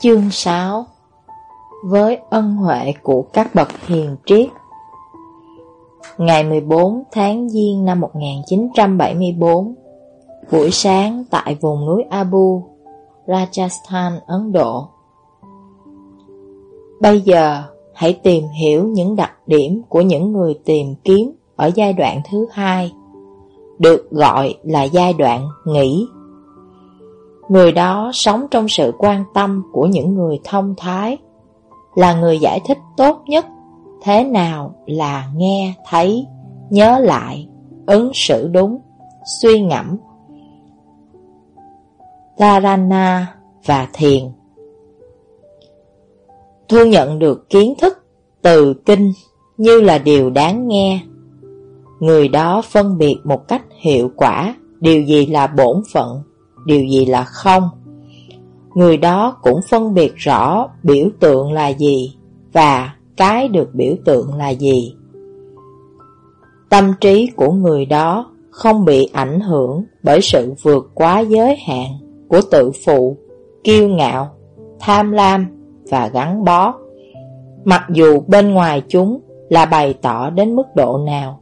Chương 6 Với ân huệ của các bậc hiền triết. Ngày 14 tháng Giêng năm 1974 Buổi sáng tại vùng núi Abu, Rajasthan, Ấn Độ. Bây giờ hãy tìm hiểu những đặc điểm của những người tìm kiếm ở giai đoạn thứ hai Được gọi là giai đoạn nghỉ. Người đó sống trong sự quan tâm của những người thông thái, là người giải thích tốt nhất thế nào là nghe, thấy, nhớ lại, ứng xử đúng, suy ngẫm. Dharana và thiền Thu nhận được kiến thức từ kinh như là điều đáng nghe. Người đó phân biệt một cách hiệu quả điều gì là bổn phận điều gì là không. Người đó cũng phân biệt rõ biểu tượng là gì và cái được biểu tượng là gì. Tâm trí của người đó không bị ảnh hưởng bởi sự vượt quá giới hạn của tự phụ, kiêu ngạo, tham lam và gắn bó. Mặc dù bên ngoài chúng là bày tỏ đến mức độ nào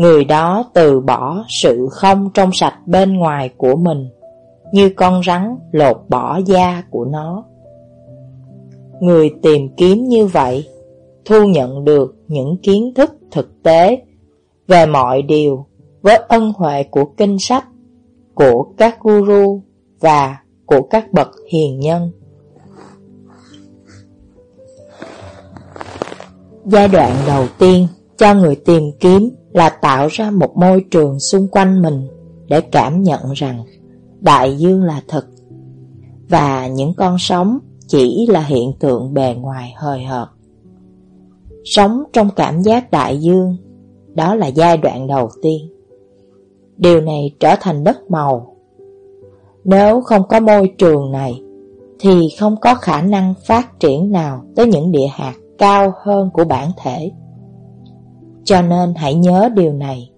Người đó từ bỏ sự không trong sạch bên ngoài của mình, như con rắn lột bỏ da của nó. Người tìm kiếm như vậy, thu nhận được những kiến thức thực tế về mọi điều với ân huệ của kinh sách, của các guru và của các bậc hiền nhân. Giai đoạn đầu tiên cho người tìm kiếm là tạo ra một môi trường xung quanh mình để cảm nhận rằng đại dương là thật và những con sóng chỉ là hiện tượng bề ngoài hời hợt. Sống trong cảm giác đại dương, đó là giai đoạn đầu tiên. Điều này trở thành đất màu. Nếu không có môi trường này, thì không có khả năng phát triển nào tới những địa hạt cao hơn của bản thể. Cho nên hãy nhớ điều này.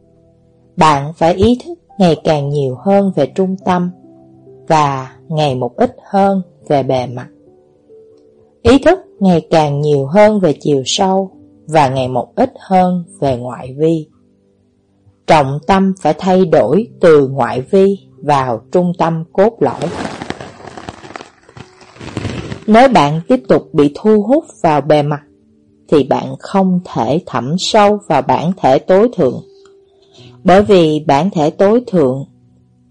Bạn phải ý thức ngày càng nhiều hơn về trung tâm và ngày một ít hơn về bề mặt. Ý thức ngày càng nhiều hơn về chiều sâu và ngày một ít hơn về ngoại vi. Trọng tâm phải thay đổi từ ngoại vi vào trung tâm cốt lõi. Nếu bạn tiếp tục bị thu hút vào bề mặt thì bạn không thể thẩm sâu vào bản thể tối thượng. Bởi vì bản thể tối thượng,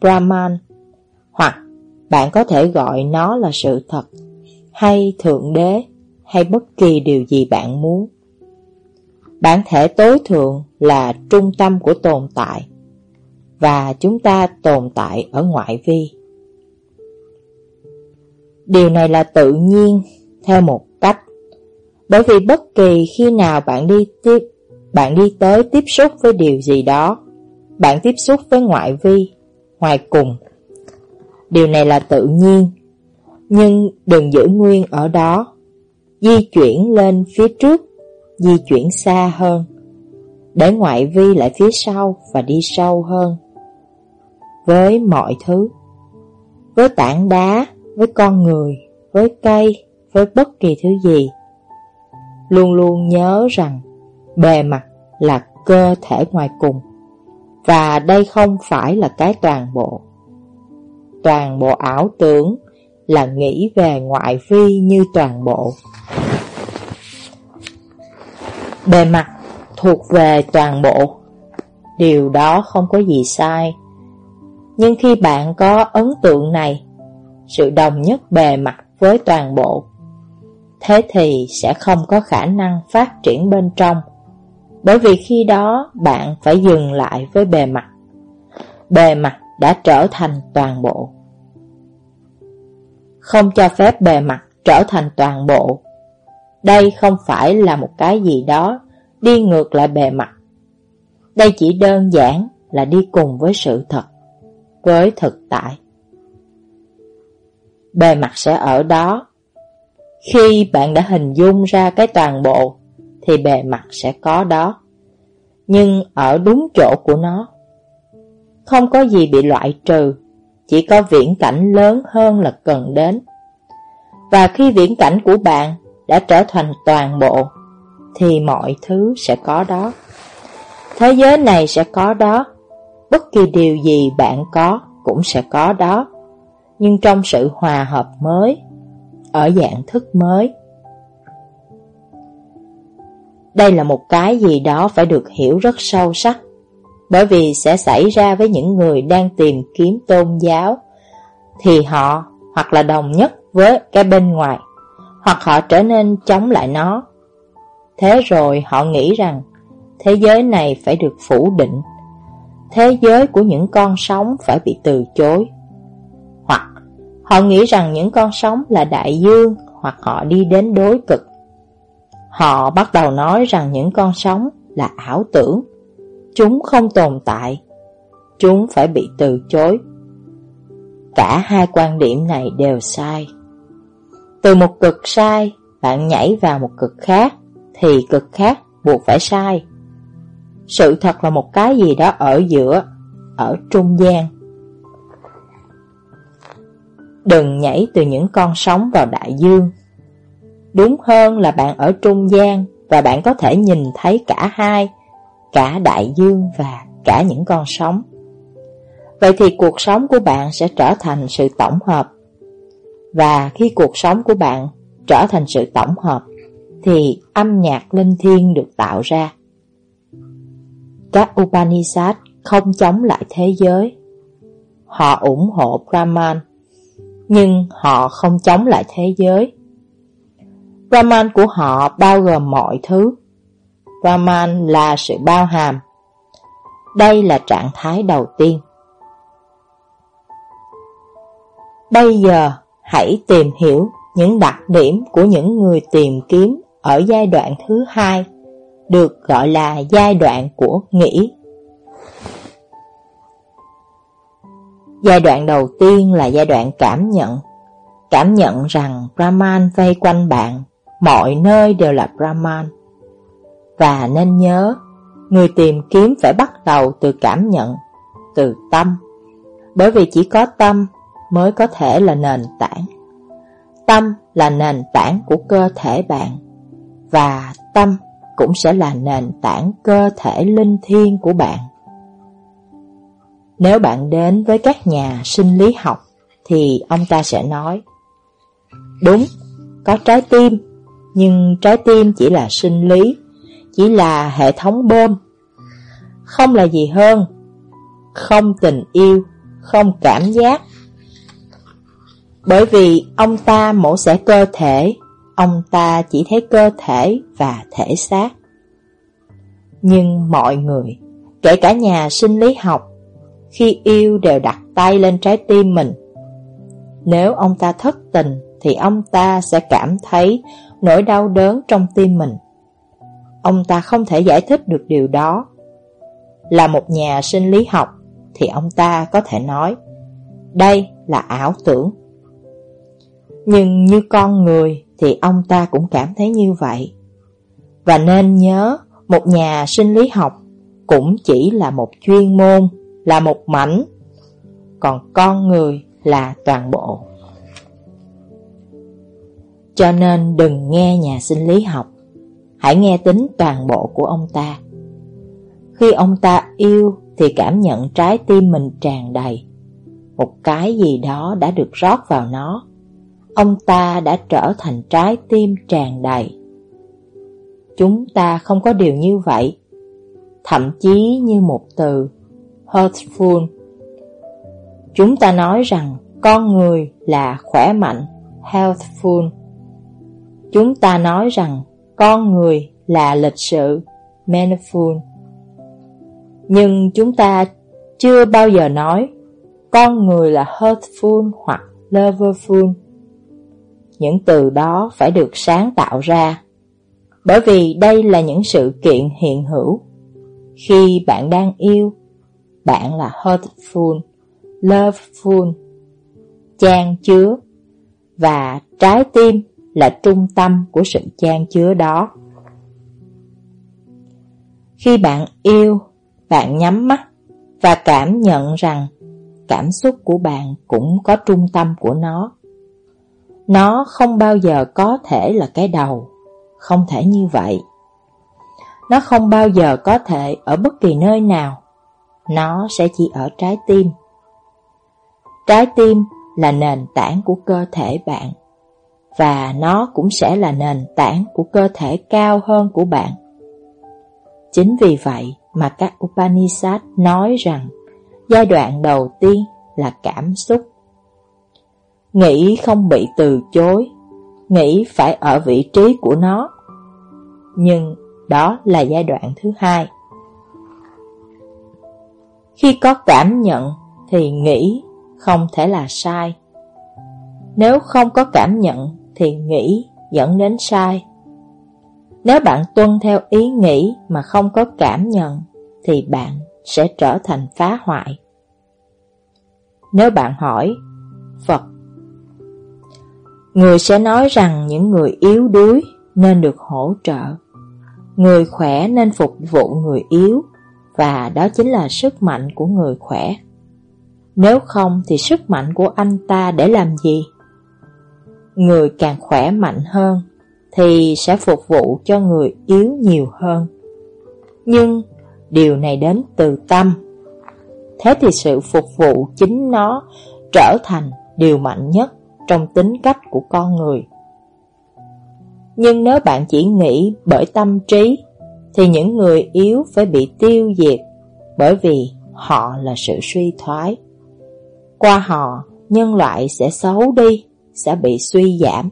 Brahman, hoặc bạn có thể gọi nó là sự thật, hay thượng đế, hay bất kỳ điều gì bạn muốn. Bản thể tối thượng là trung tâm của tồn tại, và chúng ta tồn tại ở ngoại vi. Điều này là tự nhiên theo một bởi vì bất kỳ khi nào bạn đi tiếp bạn đi tới tiếp xúc với điều gì đó, bạn tiếp xúc với ngoại vi, ngoài cùng. Điều này là tự nhiên, nhưng đừng giữ nguyên ở đó. Di chuyển lên phía trước, di chuyển xa hơn, để ngoại vi lại phía sau và đi sâu hơn. Với mọi thứ, với tảng đá, với con người, với cây, với bất kỳ thứ gì, luôn luôn nhớ rằng bề mặt là cơ thể ngoài cùng và đây không phải là cái toàn bộ. Toàn bộ ảo tưởng là nghĩ về ngoại vi như toàn bộ. Bề mặt thuộc về toàn bộ, điều đó không có gì sai. Nhưng khi bạn có ấn tượng này, sự đồng nhất bề mặt với toàn bộ thế thì sẽ không có khả năng phát triển bên trong. Bởi vì khi đó bạn phải dừng lại với bề mặt. Bề mặt đã trở thành toàn bộ. Không cho phép bề mặt trở thành toàn bộ. Đây không phải là một cái gì đó đi ngược lại bề mặt. Đây chỉ đơn giản là đi cùng với sự thật, với thực tại. Bề mặt sẽ ở đó khi bạn đã hình dung ra cái toàn bộ, thì bề mặt sẽ có đó. Nhưng ở đúng chỗ của nó, không có gì bị loại trừ, chỉ có viễn cảnh lớn hơn là cần đến. Và khi viễn cảnh của bạn đã trở thành toàn bộ, thì mọi thứ sẽ có đó. Thế giới này sẽ có đó, bất kỳ điều gì bạn có cũng sẽ có đó, nhưng trong sự hòa hợp mới, ở dạng thức mới. Đây là một cái gì đó phải được hiểu rất sâu sắc, bởi vì sẽ xảy ra với những người đang tìm kiếm tôn giáo, thì họ hoặc là đồng nhất với cái bên ngoài, hoặc họ trở nên chống lại nó. Thế rồi họ nghĩ rằng thế giới này phải được phủ định, thế giới của những con sống phải bị từ chối. Họ nghĩ rằng những con sóng là đại dương, hoặc họ đi đến đối cực. Họ bắt đầu nói rằng những con sóng là ảo tưởng, chúng không tồn tại, chúng phải bị từ chối. Cả hai quan điểm này đều sai. Từ một cực sai, bạn nhảy vào một cực khác, thì cực khác buộc phải sai. Sự thật là một cái gì đó ở giữa, ở trung gian. Đừng nhảy từ những con sóng vào đại dương. Đúng hơn là bạn ở trung gian và bạn có thể nhìn thấy cả hai, cả đại dương và cả những con sóng. Vậy thì cuộc sống của bạn sẽ trở thành sự tổng hợp. Và khi cuộc sống của bạn trở thành sự tổng hợp, thì âm nhạc linh thiêng được tạo ra. Các Upanishad không chống lại thế giới. Họ ủng hộ Brahman, nhưng họ không chống lại thế giới. Brahman của họ bao gồm mọi thứ. Brahman là sự bao hàm. Đây là trạng thái đầu tiên. Bây giờ, hãy tìm hiểu những đặc điểm của những người tìm kiếm ở giai đoạn thứ hai, được gọi là giai đoạn của nghĩ. Giai đoạn đầu tiên là giai đoạn cảm nhận. Cảm nhận rằng Brahman vây quanh bạn, mọi nơi đều là Brahman. Và nên nhớ, người tìm kiếm phải bắt đầu từ cảm nhận, từ tâm. Bởi vì chỉ có tâm mới có thể là nền tảng. Tâm là nền tảng của cơ thể bạn và tâm cũng sẽ là nền tảng cơ thể linh thiêng của bạn. Nếu bạn đến với các nhà sinh lý học thì ông ta sẽ nói Đúng, có trái tim, nhưng trái tim chỉ là sinh lý, chỉ là hệ thống bơm. Không là gì hơn, không tình yêu, không cảm giác. Bởi vì ông ta mổ xẻ cơ thể Ông ta chỉ thấy cơ thể và thể xác. Nhưng mọi người, kể cả nhà sinh lý học, khi yêu đều đặt tay lên trái tim mình. Nếu ông ta thất tình thì ông ta sẽ cảm thấy nỗi đau đớn trong tim mình. Ông ta không thể giải thích được điều đó. Là một nhà sinh lý học thì ông ta có thể nói đây là ảo tưởng. Nhưng như con người thì ông ta cũng cảm thấy như vậy. Và nên nhớ, một nhà sinh lý học cũng chỉ là một chuyên môn, là một mảnh, còn con người là toàn bộ. Cho nên đừng nghe nhà sinh lý học, hãy nghe tính toàn bộ của ông ta. Khi ông ta yêu thì cảm nhận trái tim mình tràn đầy, một cái gì đó đã được rót vào nó ông ta đã trở thành trái tim tràn đầy. Chúng ta không có điều như vậy, thậm chí như một từ, hurtful. Chúng ta nói rằng con người là khỏe mạnh, healthful. Chúng ta nói rằng con người là lịch sự, Manful. Nhưng chúng ta chưa bao giờ nói con người là hurtful hoặc loverful những từ đó phải được sáng tạo ra. Bởi vì đây là những sự kiện hiện hữu. Khi bạn đang yêu, bạn là hurtful, loveful, chan chứa, và trái tim là trung tâm của sự chan chứa đó. Khi bạn yêu, bạn nhắm mắt và cảm nhận rằng cảm xúc của bạn cũng có trung tâm của nó. Nó không bao giờ có thể là cái đầu, không thể như vậy. Nó không bao giờ có thể ở bất kỳ nơi nào, nó sẽ chỉ ở trái tim. Trái tim là nền tảng của cơ thể bạn, và nó cũng sẽ là nền tảng của cơ thể cao hơn của bạn. Chính vì vậy mà các Upanishad nói rằng giai đoạn đầu tiên là cảm xúc. Nghĩ không bị từ chối, nghĩ phải ở vị trí của nó. Nhưng đó là giai đoạn thứ hai. Khi có cảm nhận thì nghĩ không thể là sai. Nếu không có cảm nhận thì nghĩ dẫn đến sai. Nếu bạn tuân theo ý nghĩ mà không có cảm nhận thì bạn sẽ trở thành phá hoại. Nếu bạn hỏi, Phật, Người sẽ nói rằng những người yếu đuối nên được hỗ trợ, Người khỏe nên phục vụ người yếu và đó chính là sức mạnh của người khỏe Nếu không thì sức mạnh của anh ta để làm gì? Người càng khỏe mạnh hơn Thì sẽ phục vụ cho người yếu nhiều hơn Nhưng điều này đến từ tâm Thế thì sự phục vụ chính nó trở thành điều mạnh nhất trong tính cách của con người. Nhưng nếu bạn chỉ nghĩ bởi tâm trí, thì những người yếu phải bị tiêu diệt bởi vì họ là sự suy thoái. Qua họ, nhân loại sẽ xấu đi, sẽ bị suy giảm.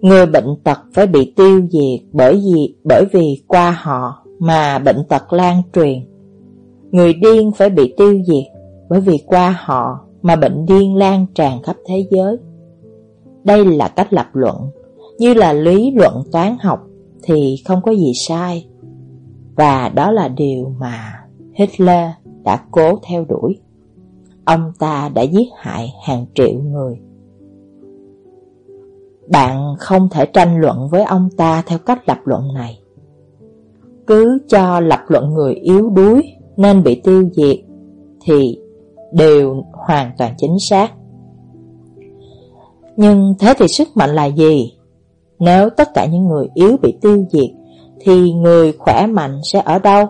Người bệnh tật phải bị tiêu diệt bởi vì bởi vì qua họ mà bệnh tật lan truyền Người điên phải bị tiêu diệt bởi vì qua họ mà bệnh điên lan tràn khắp thế giới. Đây là cách lập luận, như là lý luận toán học thì không có gì sai. Và đó là điều mà Hitler đã cố theo đuổi. Ông ta đã giết hại hàng triệu người. Bạn không thể tranh luận với ông ta theo cách lập luận này. Cứ cho lập luận người yếu đuối nên bị tiêu diệt thì đều hoàn toàn chính xác. Nhưng thế thì sức mạnh là gì? Nếu tất cả những người yếu bị tiêu diệt thì người khỏe mạnh sẽ ở đâu?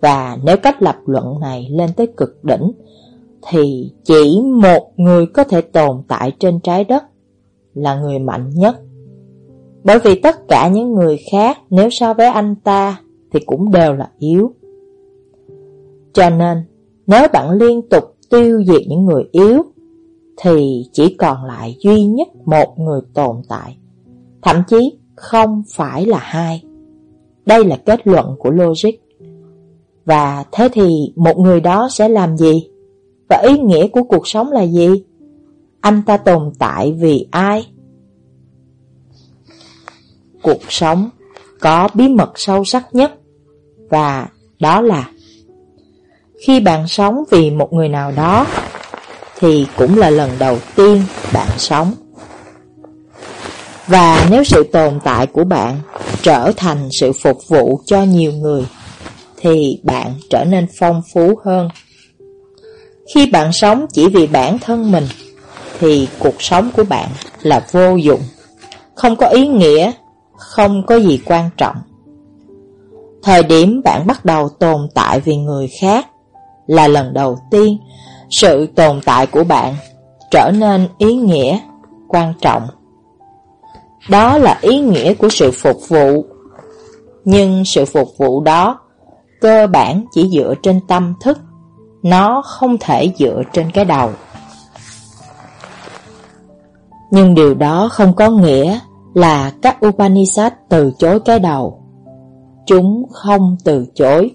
Và nếu cách lập luận này lên tới cực đỉnh thì chỉ một người có thể tồn tại trên trái đất là người mạnh nhất. Bởi vì tất cả những người khác nếu so với anh ta thì cũng đều là yếu. Cho nên, nếu bạn liên tục tiêu diệt những người yếu, thì chỉ còn lại duy nhất một người tồn tại, thậm chí không phải là hai. Đây là kết luận của logic. Và thế thì một người đó sẽ làm gì? Và ý nghĩa của cuộc sống là gì? Anh ta tồn tại vì ai? Cuộc sống có bí mật sâu sắc nhất, và đó là khi bạn sống vì một người nào đó, Thì cũng là lần đầu tiên bạn sống và nếu sự tồn tại của bạn trở thành sự phục vụ cho nhiều người Thì bạn trở nên phong phú hơn. Khi bạn sống chỉ vì bản thân mình Thì cuộc sống của bạn là vô dụng. Không có ý nghĩa Không có gì quan trọng. Thời điểm bạn bắt đầu tồn tại vì người khác là lần đầu tiên sự tồn tại của bạn trở nên ý nghĩa, quan trọng. Đó là ý nghĩa của sự phục vụ. Nhưng sự phục vụ đó cơ bản chỉ dựa trên tâm thức, nó không thể dựa trên cái đầu. Nhưng điều đó không có nghĩa là các Upanishad từ chối cái đầu. Chúng không từ chối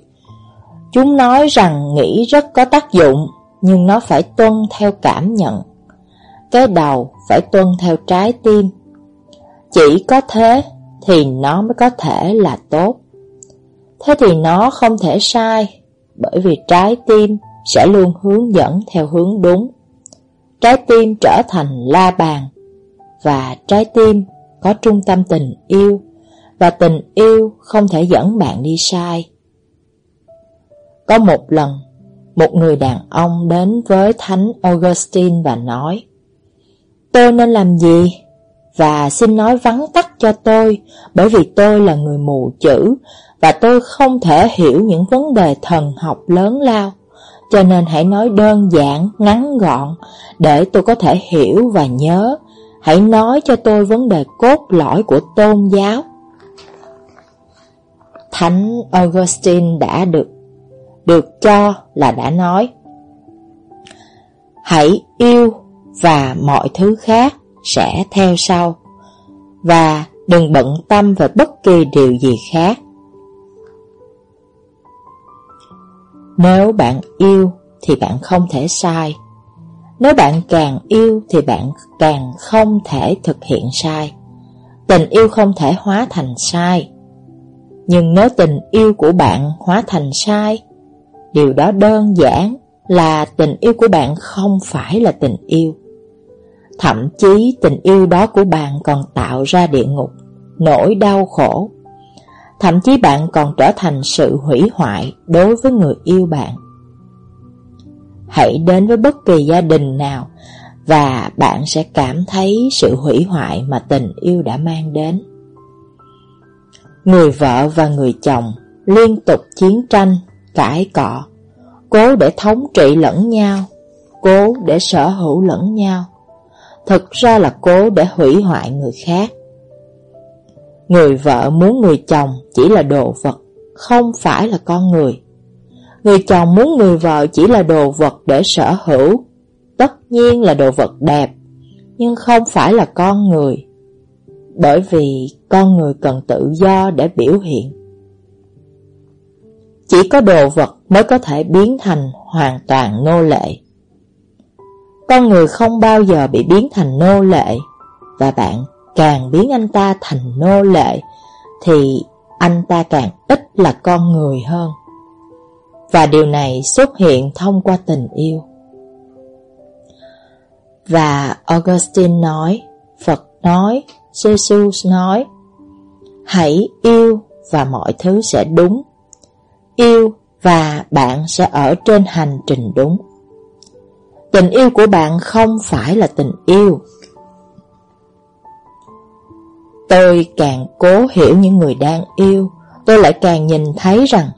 Chúng nói rằng nghĩ rất có tác dụng, nhưng nó phải tuân theo cảm nhận. Cái đầu phải tuân theo trái tim. Chỉ có thế thì nó mới có thể là tốt. Thế thì nó không thể sai, bởi vì trái tim sẽ luôn hướng dẫn theo hướng đúng. Trái tim trở thành la bàn, và trái tim có trung tâm tình yêu, và tình yêu không thể dẫn bạn đi sai. Có một lần, một người đàn ông đến với Thánh Augustine và nói tôi nên làm gì? Và xin nói vắn tắt cho tôi, bởi vì tôi là người mù chữ, và tôi không thể hiểu những vấn đề thần học lớn lao. Cho nên hãy nói đơn giản, ngắn gọn, để tôi có thể hiểu và nhớ. Hãy nói cho tôi vấn đề cốt lõi của tôn giáo. Thánh Augustine đã được được cho là đã nói Hãy yêu và mọi thứ khác sẽ theo sau. Và đừng bận tâm về bất kỳ điều gì khác. Nếu bạn yêu thì bạn không thể sai. Nếu bạn càng yêu thì bạn càng không thể thực hiện sai. Tình yêu không thể hóa thành sai. Nhưng nếu tình yêu của bạn hóa thành sai, Điều đó đơn giản là tình yêu của bạn không phải là tình yêu. Thậm chí tình yêu đó của bạn còn tạo ra địa ngục, nỗi đau khổ. Thậm chí bạn còn trở thành sự hủy hoại đối với người yêu bạn. Hãy đến với bất kỳ gia đình nào Và bạn sẽ cảm thấy sự hủy hoại mà tình yêu đã mang đến. Người vợ và người chồng liên tục chiến tranh, cãi cọ Cố để thống trị lẫn nhau Cố để sở hữu lẫn nhau. Thực ra là cố để hủy hoại người khác Người vợ muốn người chồng chỉ là đồ vật, không phải là con người. Người chồng muốn người vợ chỉ là đồ vật để sở hữu, tất nhiên là đồ vật đẹp, nhưng không phải là con người. Bởi vì con người cần tự do để biểu hiện. Chỉ có đồ vật mới có thể biến thành hoàn toàn nô lệ. Con người không bao giờ bị biến thành nô lệ, và bạn càng biến anh ta thành nô lệ thì anh ta càng ít là con người hơn. Và điều này xuất hiện thông qua tình yêu. Và Augustine nói, Phật nói, Jesus nói, hãy yêu và mọi thứ sẽ đúng. Yêu và bạn sẽ ở trên hành trình đúng. Tình yêu của bạn không phải là tình yêu Tôi càng cố hiểu những người đang yêu, tôi lại càng nhìn thấy rằng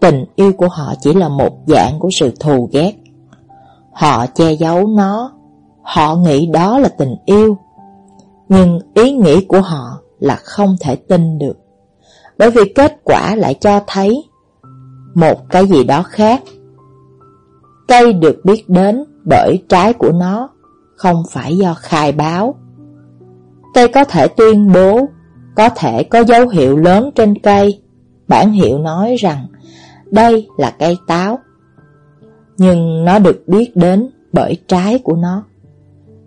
tình yêu của họ chỉ là một dạng của sự thù ghét. Họ che giấu nó, họ nghĩ đó là tình yêu, nhưng ý nghĩ của họ là không thể tin được. Bởi vì kết quả lại cho thấy một cái gì đó khác. Cây được biết đến bởi trái của nó, không phải do khai báo. Cây có thể tuyên bố, có thể có dấu hiệu lớn trên cây. Bản hiệu nói rằng đây là cây táo. Nhưng nó được biết đến bởi trái của nó.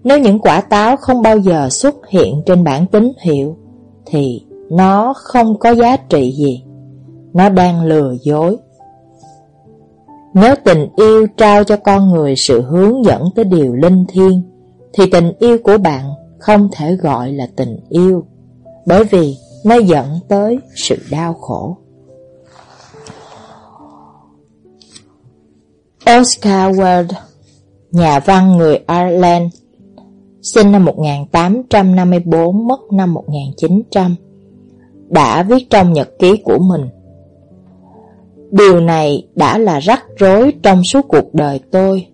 Nếu những quả táo không bao giờ xuất hiện trên bản tín hiệu, thì nó không có giá trị gì. Nó đang lừa dối. Nếu tình yêu trao cho con người sự hướng dẫn tới điều linh thiêng, thì tình yêu của bạn không thể gọi là tình yêu, bởi vì nó dẫn tới sự đau khổ. Oscar Wilde, nhà văn người Ireland, sinh năm 1854, mất năm 1900, đã viết trong nhật ký của mình. Điều này đã là rắc rối trong suốt cuộc đời tôi.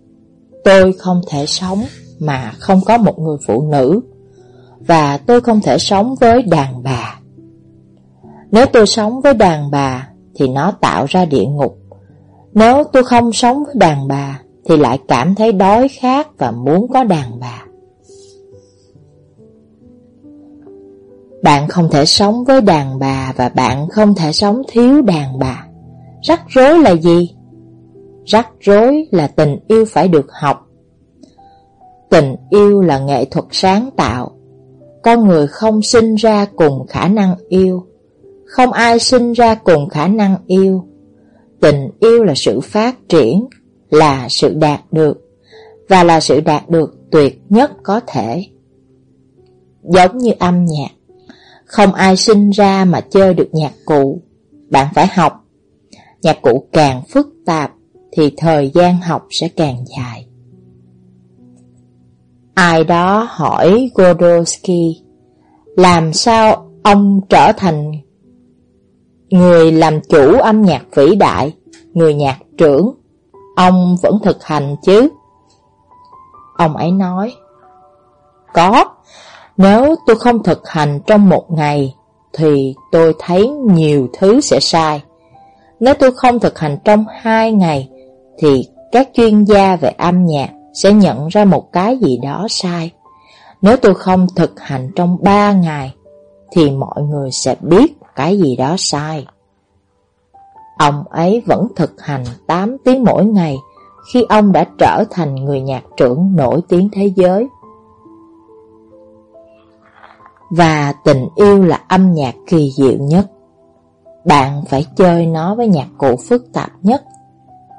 Tôi không thể sống mà không có một người phụ nữ, và tôi không thể sống với đàn bà. Nếu tôi sống với đàn bà, thì nó tạo ra địa ngục. Nếu tôi không sống với đàn bà, thì lại cảm thấy đói khát và muốn có đàn bà. Bạn không thể sống với đàn bà và bạn không thể sống thiếu đàn bà. Rắc rối là gì? Rắc rối là tình yêu phải được học. Tình yêu là nghệ thuật sáng tạo. Con người không sinh ra cùng khả năng yêu. Không ai sinh ra cùng khả năng yêu. Tình yêu là sự phát triển, Là sự đạt được, Và là sự đạt được tuyệt nhất có thể. Giống như âm nhạc, Không ai sinh ra mà chơi được nhạc cụ. Bạn phải học Nhạc cụ càng phức tạp Thì thời gian học sẽ càng dài Ai đó hỏi Godowski làm sao ông trở thành người làm chủ âm nhạc vĩ đại, người nhạc trưởng. Ông vẫn thực hành chứ? Ông ấy nói, có, nếu tôi không thực hành trong một ngày, thì tôi thấy nhiều thứ sẽ sai. Nếu tôi không thực hành trong hai ngày, thì các chuyên gia về âm nhạc sẽ nhận ra một cái gì đó sai. Nếu tôi không thực hành trong ba ngày, thì mọi người sẽ biết cái gì đó sai. Ông ấy vẫn thực hành 8 tiếng mỗi ngày khi ông đã trở thành người nhạc trưởng nổi tiếng thế giới. Và tình yêu là âm nhạc kỳ diệu nhất. Bạn phải chơi nó với nhạc cụ phức tạp nhất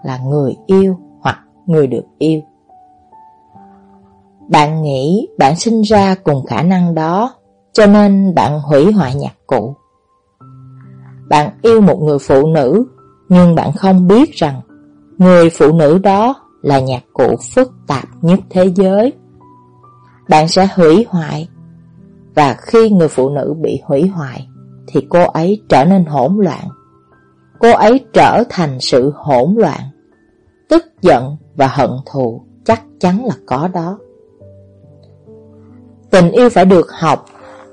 là người yêu hoặc người được yêu. Bạn nghĩ bạn sinh ra cùng khả năng đó, cho nên bạn hủy hoại nhạc cụ. Bạn yêu một người phụ nữ, nhưng bạn không biết rằng người phụ nữ đó là nhạc cụ phức tạp nhất thế giới. Bạn sẽ hủy hoại, và khi người phụ nữ bị hủy hoại, thì cô ấy trở nên hỗn loạn. Cô ấy trở thành sự hỗn loạn. Tức giận và hận thù chắc chắn là có đó. Tình yêu phải được học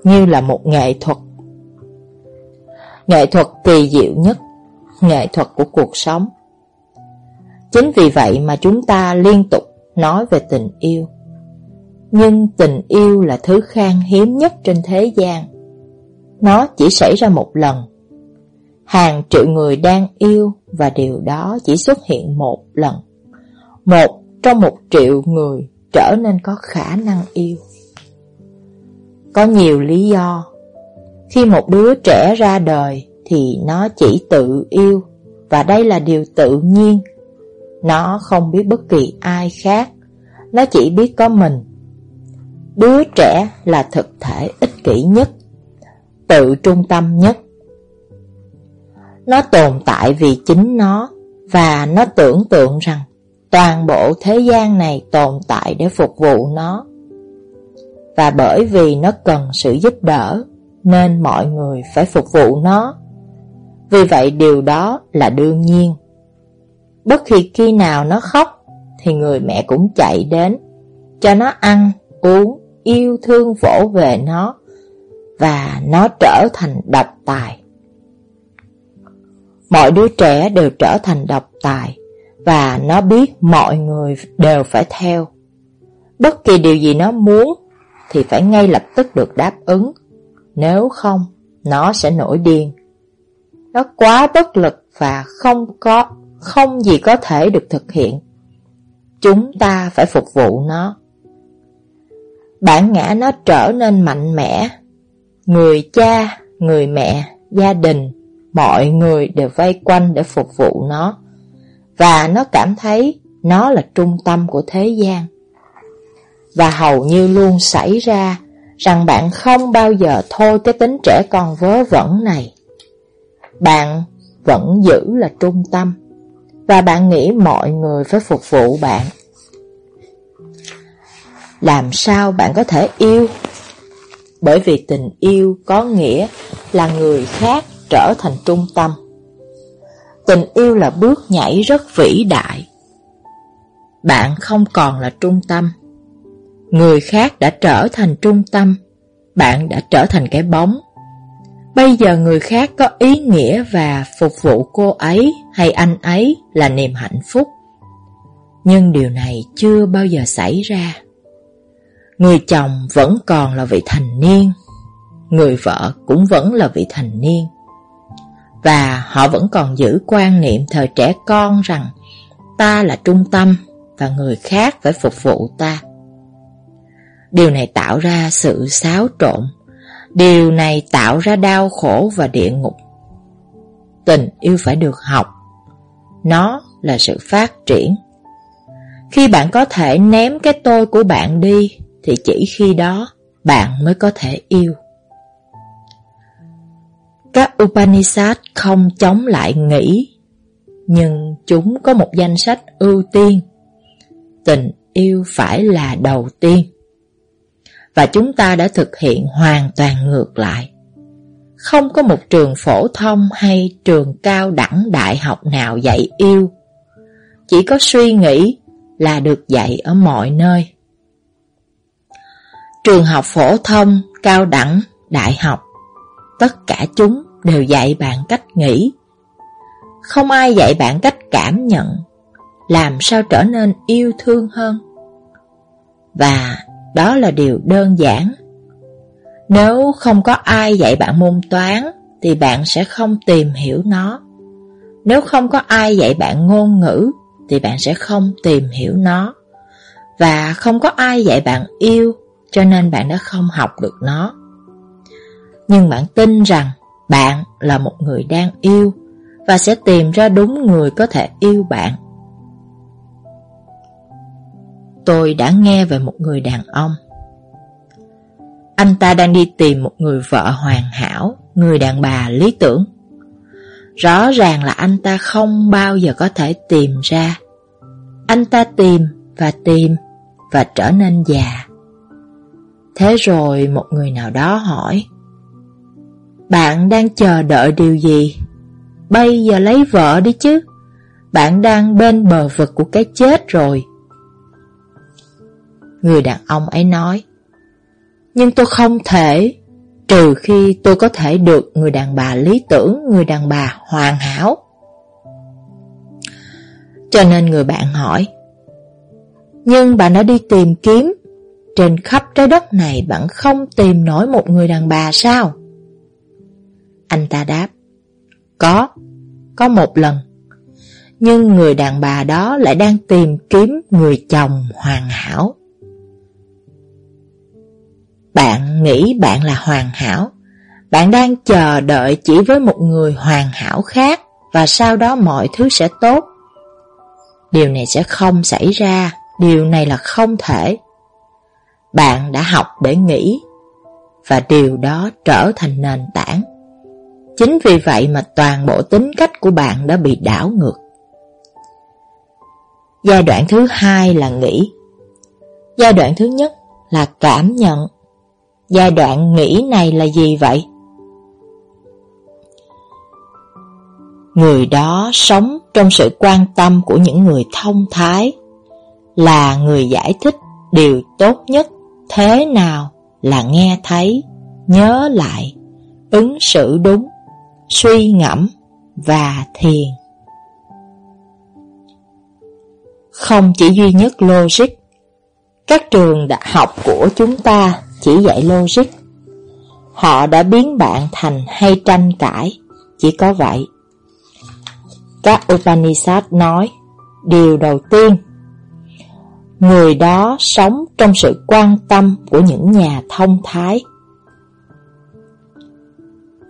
như là một nghệ thuật. Nghệ thuật kỳ diệu nhất, nghệ thuật của cuộc sống. Chính vì vậy mà chúng ta liên tục nói về tình yêu. Nhưng tình yêu là thứ khan hiếm nhất trên thế gian. Nó chỉ xảy ra một lần. Hàng triệu người đang yêu và điều đó chỉ xuất hiện một lần. Một trong một triệu người trở nên có khả năng yêu. Có nhiều lý do. Khi một đứa trẻ ra đời thì nó chỉ tự yêu và đây là điều tự nhiên. Nó không biết bất kỳ ai khác, nó chỉ biết có mình. Đứa trẻ là thực thể ích kỷ nhất, tự trung tâm nhất. Nó tồn tại vì chính nó và nó tưởng tượng rằng toàn bộ thế gian này tồn tại để phục vụ nó và bởi vì nó cần sự giúp đỡ nên mọi người phải phục vụ nó. Vì vậy điều đó là đương nhiên. Bất kỳ khi nào nó khóc thì người mẹ cũng chạy đến cho nó ăn, uống, yêu thương vỗ về nó và nó trở thành độc tài. Mọi đứa trẻ đều trở thành độc tài và nó biết mọi người đều phải theo. Bất kỳ điều gì nó muốn thì phải ngay lập tức được đáp ứng. Nếu không, nó sẽ nổi điên. Nó quá bất lực và không có không gì có thể được thực hiện. Chúng ta phải phục vụ nó. Bản ngã nó trở nên mạnh mẽ. Người cha, người mẹ, gia đình, mọi người đều vây quanh để phục vụ nó. Và nó cảm thấy nó là trung tâm của thế gian và hầu như luôn xảy ra rằng bạn không bao giờ thôi cái tính trẻ con vớ vẩn này. Bạn vẫn giữ là trung tâm và bạn nghĩ mọi người phải phục vụ bạn. Làm sao bạn có thể yêu? Bởi vì tình yêu có nghĩa là người khác trở thành trung tâm. Tình yêu là bước nhảy rất vĩ đại. Bạn không còn là trung tâm Người khác đã trở thành trung tâm, bạn đã trở thành cái bóng. Bây giờ người khác có ý nghĩa và phục vụ cô ấy hay anh ấy là niềm hạnh phúc. Nhưng điều này chưa bao giờ xảy ra. Người chồng vẫn còn là vị thành niên, người vợ cũng vẫn là vị thành niên. Và họ vẫn còn giữ quan niệm thời trẻ con rằng ta là trung tâm và người khác phải phục vụ ta. Điều này tạo ra sự xáo trộn. Điều này tạo ra đau khổ và địa ngục. Tình yêu phải được học. Nó là sự phát triển. Khi bạn có thể ném cái tôi của bạn đi, thì chỉ khi đó bạn mới có thể yêu. Các Upanishad không chống lại nghĩ, nhưng chúng có một danh sách ưu tiên. Tình yêu phải là đầu tiên. Và chúng ta đã thực hiện hoàn toàn ngược lại. Không có một trường phổ thông hay trường cao đẳng đại học nào dạy yêu. Chỉ có suy nghĩ là được dạy ở mọi nơi. Trường học phổ thông, cao đẳng, đại học, tất cả chúng đều dạy bạn cách nghĩ. Không ai dạy bạn cách cảm nhận, làm sao trở nên yêu thương hơn. Và đó là điều đơn giản. Nếu không có ai dạy bạn môn toán thì bạn sẽ không tìm hiểu nó. Nếu không có ai dạy bạn ngôn ngữ thì bạn sẽ không tìm hiểu nó. Và không có ai dạy bạn yêu cho nên bạn đã không học được nó. Nhưng bạn tin rằng bạn là một người đang yêu và sẽ tìm ra đúng người có thể yêu bạn. Tôi đã nghe về một người đàn ông. Anh ta đang đi tìm một người vợ hoàn hảo, người đàn bà lý tưởng. Rõ ràng là anh ta không bao giờ có thể tìm ra. Anh ta tìm và tìm và trở nên già. Thế rồi một người nào đó hỏi, Bạn đang chờ đợi điều gì? Bây giờ lấy vợ đi chứ. Bạn đang bên bờ vực của cái chết rồi. Người đàn ông ấy nói, Nhưng tôi không thể, Trừ khi tôi có thể được người đàn bà lý tưởng, Người đàn bà hoàn hảo. Cho nên người bạn hỏi, Nhưng bạn đã đi tìm kiếm trên khắp trái đất này bạn không tìm nổi một người đàn bà sao? Anh ta đáp Có, có một lần. Nhưng người đàn bà đó lại đang tìm kiếm người chồng hoàn hảo. Bạn nghĩ bạn là hoàn hảo. Bạn đang chờ đợi chỉ với một người hoàn hảo khác Và sau đó mọi thứ sẽ tốt. Điều này sẽ không xảy ra. Điều này là không thể bạn đã học để nghĩ và điều đó trở thành nền tảng. Chính vì vậy mà toàn bộ tính cách của bạn đã bị đảo ngược. Giai đoạn thứ hai là nghĩ. Giai đoạn thứ nhất là cảm nhận. Giai đoạn nghĩ này là gì vậy? Người đó sống trong sự quan tâm của những người thông thái, là người giải thích điều tốt nhất Thế nào là nghe thấy, nhớ lại, ứng xử đúng, suy ngẫm và thiền. Không chỉ duy nhất logic, các trường đại học của chúng ta chỉ dạy logic. Họ đã biến bạn thành hay tranh cãi, chỉ có vậy. Các Upanishad nói, điều đầu tiên Người đó sống trong sự quan tâm của những nhà thông thái.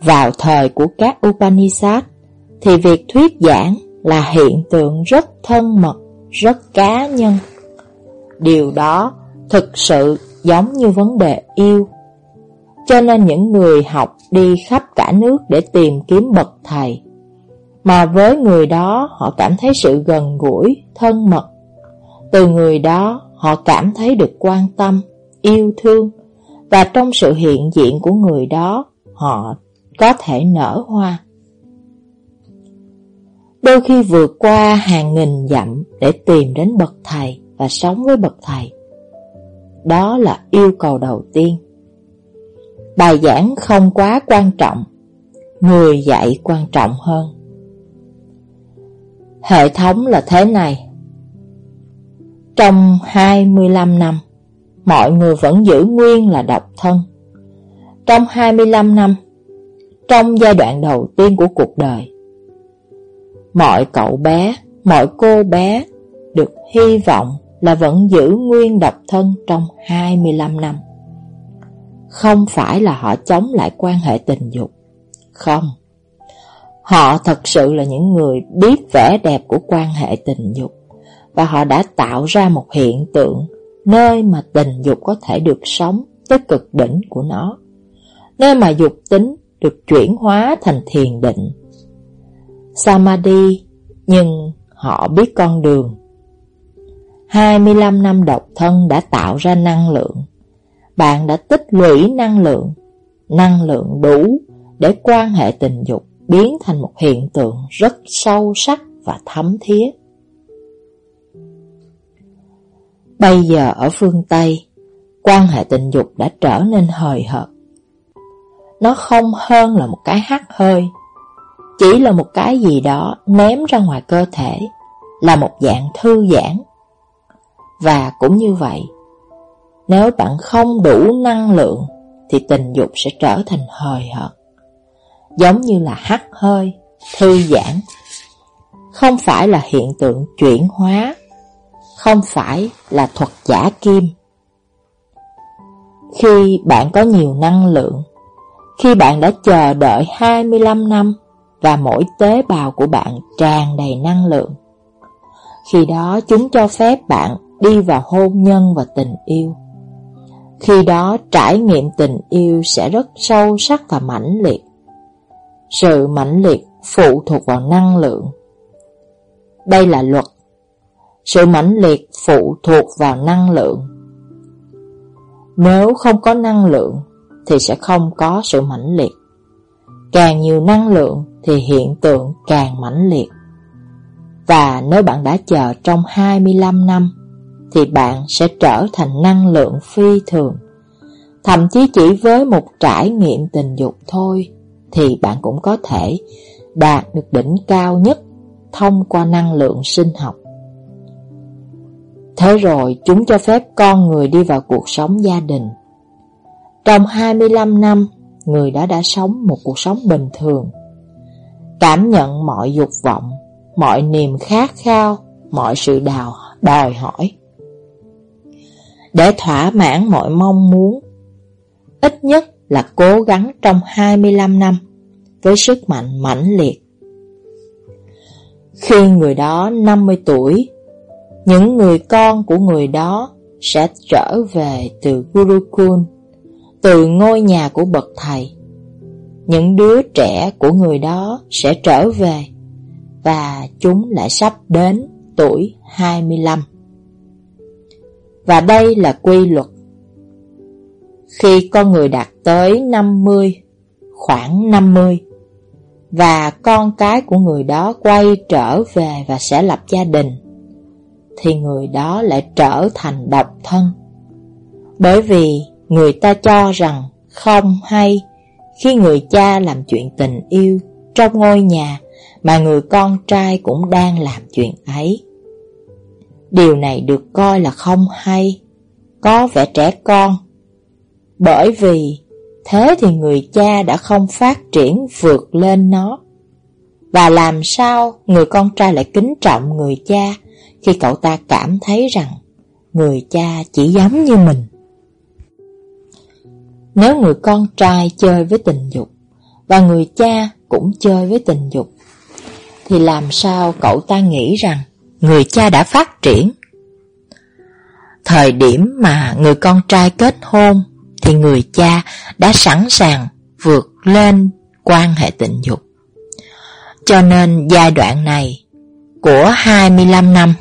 Vào thời của các Upanishad, thì việc thuyết giảng là hiện tượng rất thân mật, rất cá nhân. Điều đó thực sự giống như vấn đề yêu. Cho nên những người học đi khắp cả nước để tìm kiếm bậc thầy. Mà với người đó họ cảm thấy sự gần gũi, thân mật từ người đó họ cảm thấy được quan tâm, yêu thương và trong sự hiện diện của người đó họ có thể nở hoa. Đôi khi vượt qua hàng nghìn dặm để tìm đến bậc thầy và sống với bậc thầy. Đó là yêu cầu đầu tiên. Bài giảng không quá quan trọng, người dạy quan trọng hơn. Hệ thống là thế này. Trong 25 năm, mọi người vẫn giữ nguyên là độc thân. Trong 25 năm, trong giai đoạn đầu tiên của cuộc đời, mọi cậu bé, mọi cô bé được hy vọng là vẫn giữ nguyên độc thân trong 25 năm. Không phải là họ chống lại quan hệ tình dục, không. Họ thật sự là những người biết vẻ đẹp của quan hệ tình dục và họ đã tạo ra một hiện tượng nơi mà tình dục có thể được sống tới cực đỉnh của nó, nơi mà dục tính được chuyển hóa thành thiền định. Samadhi, nhưng họ biết con đường. 25 năm độc thân đã tạo ra năng lượng, bạn đã tích lũy năng lượng, năng lượng đủ để quan hệ tình dục biến thành một hiện tượng rất sâu sắc và thấm thiết. Bây giờ ở phương Tây, quan hệ tình dục đã trở nên hời hợt. Nó không hơn là một cái hắt hơi, chỉ là một cái gì đó ném ra ngoài cơ thể, là một dạng thư giãn. Và cũng như vậy, nếu bạn không đủ năng lượng thì tình dục sẽ trở thành hời hợt. Giống như là hắt hơi, thư giãn. Không phải là hiện tượng chuyển hóa, không phải là thuật giả kim. Khi bạn có nhiều năng lượng, khi bạn đã chờ đợi 25 năm và mỗi tế bào của bạn tràn đầy năng lượng, khi đó chúng cho phép bạn đi vào hôn nhân và tình yêu. Khi đó trải nghiệm tình yêu sẽ rất sâu sắc và mãnh liệt. Sự mãnh liệt phụ thuộc vào năng lượng. Đây là luật. Sự mãnh liệt phụ thuộc vào năng lượng. Nếu không có năng lượng, thì sẽ không có sự mãnh liệt. Càng nhiều năng lượng, thì hiện tượng càng mãnh liệt. Và nếu bạn đã chờ trong 25 năm, thì bạn sẽ trở thành năng lượng phi thường. Thậm chí chỉ với một trải nghiệm tình dục thôi, thì bạn cũng có thể đạt được đỉnh cao nhất thông qua năng lượng sinh học. Thế rồi chúng cho phép con người đi vào cuộc sống gia đình. Trong 25 năm, người đó đã sống một cuộc sống bình thường. Cảm nhận mọi dục vọng, mọi niềm khát khao, mọi sự đào đòi hỏi để thỏa mãn mọi mong muốn. Ít nhất là cố gắng trong 25 năm với sức mạnh mãnh liệt. Khi người đó 50 tuổi, những người con của người đó sẽ trở về từ Gurukul, từ ngôi nhà của bậc thầy. Những đứa trẻ của người đó sẽ trở về và chúng lại sắp đến tuổi 25. Và đây là quy luật. Khi con người đạt tới 50, khoảng 50, và con cái của người đó quay trở về và sẽ lập gia đình, thì người đó lại trở thành độc thân. Bởi vì người ta cho rằng không hay khi người cha làm chuyện tình yêu trong ngôi nhà mà người con trai cũng đang làm chuyện ấy. Điều này được coi là không hay, có vẻ trẻ con. Bởi vì thế thì người cha đã không phát triển vượt lên nó. Và làm sao người con trai lại kính trọng người cha khi cậu ta cảm thấy rằng người cha chỉ giống như mình? Nếu người con trai chơi với tình dục và người cha cũng chơi với tình dục, thì làm sao cậu ta nghĩ rằng người cha đã phát triển. Thời điểm mà người con trai kết hôn thì người cha đã sẵn sàng vượt lên quan hệ tình dục. Cho nên giai đoạn này của 25 năm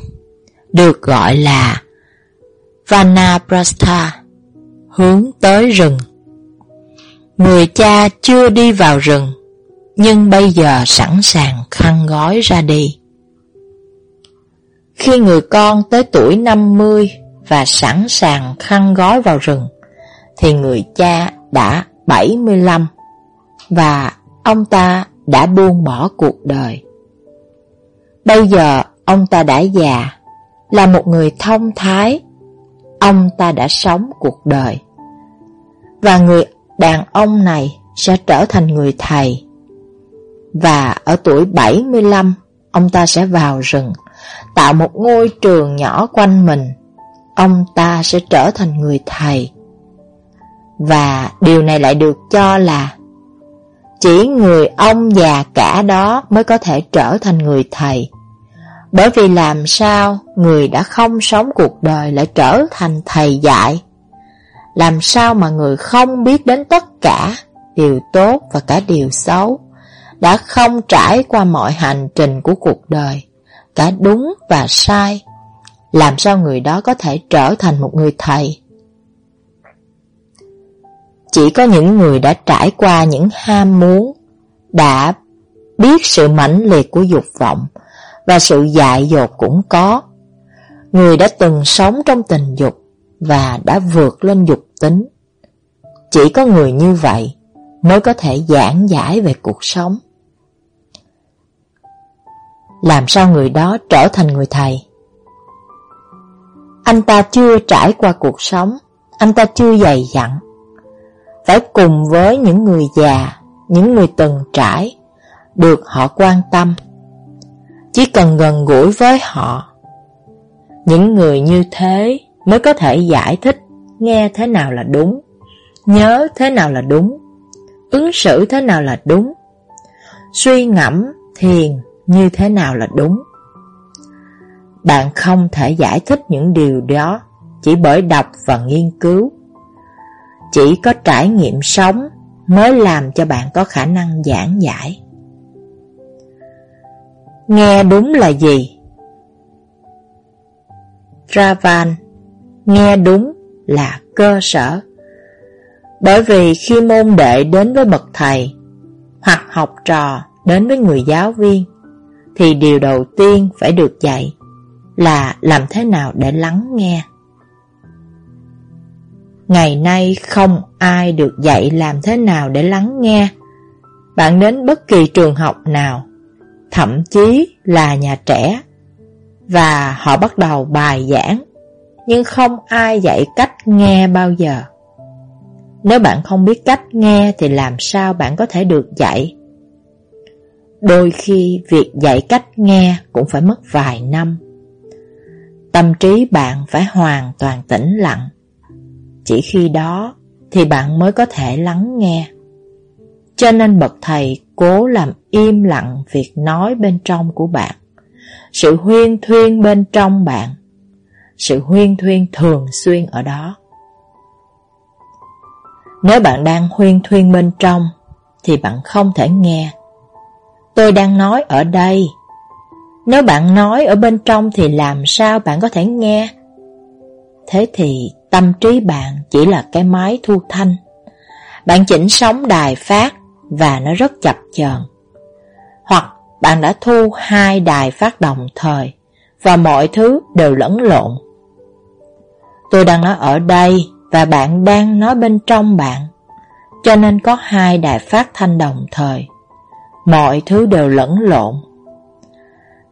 được gọi là Vanaprastha, hướng tới rừng. Người cha chưa đi vào rừng, nhưng bây giờ sẵn sàng khăn gói ra đi. Khi người con tới tuổi 50 và sẵn sàng khăn gói vào rừng, thì người cha đã 75 và ông ta đã buông bỏ cuộc đời. Bây giờ ông ta đã già, là một người thông thái, ông ta đã sống cuộc đời. Và người đàn ông này sẽ trở thành người thầy. Và ở tuổi 75, ông ta sẽ vào rừng tạo một ngôi trường nhỏ quanh mình, ông ta sẽ trở thành người thầy. Và điều này lại được cho là chỉ người ông già cả đó mới có thể trở thành người thầy. Bởi vì làm sao người đã không sống cuộc đời lại trở thành thầy dạy? Làm sao mà người không biết đến tất cả điều tốt và cả điều xấu, đã không trải qua mọi hành trình của cuộc đời, cả đúng và sai, làm sao người đó có thể trở thành một người thầy? Chỉ có những người đã trải qua những ham muốn, đã biết sự mãnh liệt của dục vọng và sự dại dột cũng có. Người đã từng sống trong tình dục và đã vượt lên dục tính. Chỉ có người như vậy mới có thể giảng giải về cuộc sống. Làm sao người đó trở thành người thầy? Anh ta chưa trải qua cuộc sống, anh ta chưa dày dặn. Phải cùng với những người già, những người từng trải, được họ quan tâm. Chỉ cần gần gũi với họ. Những người như thế mới có thể giải thích nghe thế nào là đúng, nhớ thế nào là đúng, ứng xử thế nào là đúng, suy ngẫm, thiền như thế nào là đúng. Bạn không thể giải thích những điều đó chỉ bởi đọc và nghiên cứu. Chỉ có trải nghiệm sống mới làm cho bạn có khả năng giảng giải. Nghe đúng là gì? Ravan, Nghe đúng là cơ sở. Bởi vì khi môn đệ đến với bậc thầy, Hoặc học trò đến với người giáo viên, Thì điều đầu tiên phải được dạy Là làm thế nào để lắng nghe. Ngày nay không ai được dạy làm thế nào để lắng nghe. Bạn đến bất kỳ trường học nào Thậm chí là nhà trẻ Và họ bắt đầu bài giảng, nhưng không ai dạy cách nghe bao giờ. Nếu bạn không biết cách nghe thì làm sao bạn có thể được dạy? Đôi khi việc dạy cách nghe cũng phải mất vài năm. Tâm trí bạn phải hoàn toàn tĩnh lặng. Chỉ khi đó thì bạn mới có thể lắng nghe. Cho nên bậc thầy cố làm im lặng việc nói bên trong của bạn. Sự huyên thuyên bên trong bạn sự huyên thuyên thường xuyên ở đó. Nếu bạn đang huyên thuyên bên trong, thì bạn không thể nghe. Tôi đang nói ở đây. Nếu bạn nói ở bên trong thì làm sao bạn có thể nghe? Thế thì tâm trí bạn chỉ là cái máy thu thanh. Bạn chỉnh sóng đài phát và nó rất chập chờn. Hoặc bạn đã thu hai đài phát đồng thời và mọi thứ đều lẫn lộn. Tôi đang nói ở đây và bạn đang nói bên trong bạn. Cho nên có hai đài phát thanh đồng thời. Mọi thứ đều lẫn lộn.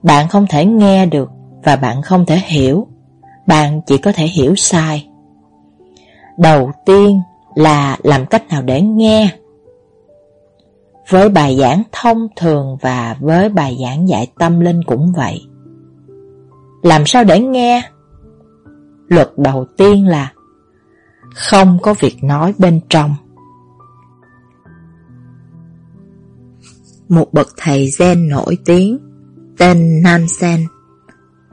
Bạn không thể nghe được và bạn không thể hiểu. Bạn chỉ có thể hiểu sai. Đầu tiên là làm cách nào để nghe. Với bài giảng thông thường và với bài giảng dạy tâm linh cũng vậy. Làm sao để nghe? Luật đầu tiên là không có việc nói bên trong. Một bậc thầy Zen nổi tiếng tên Nansen.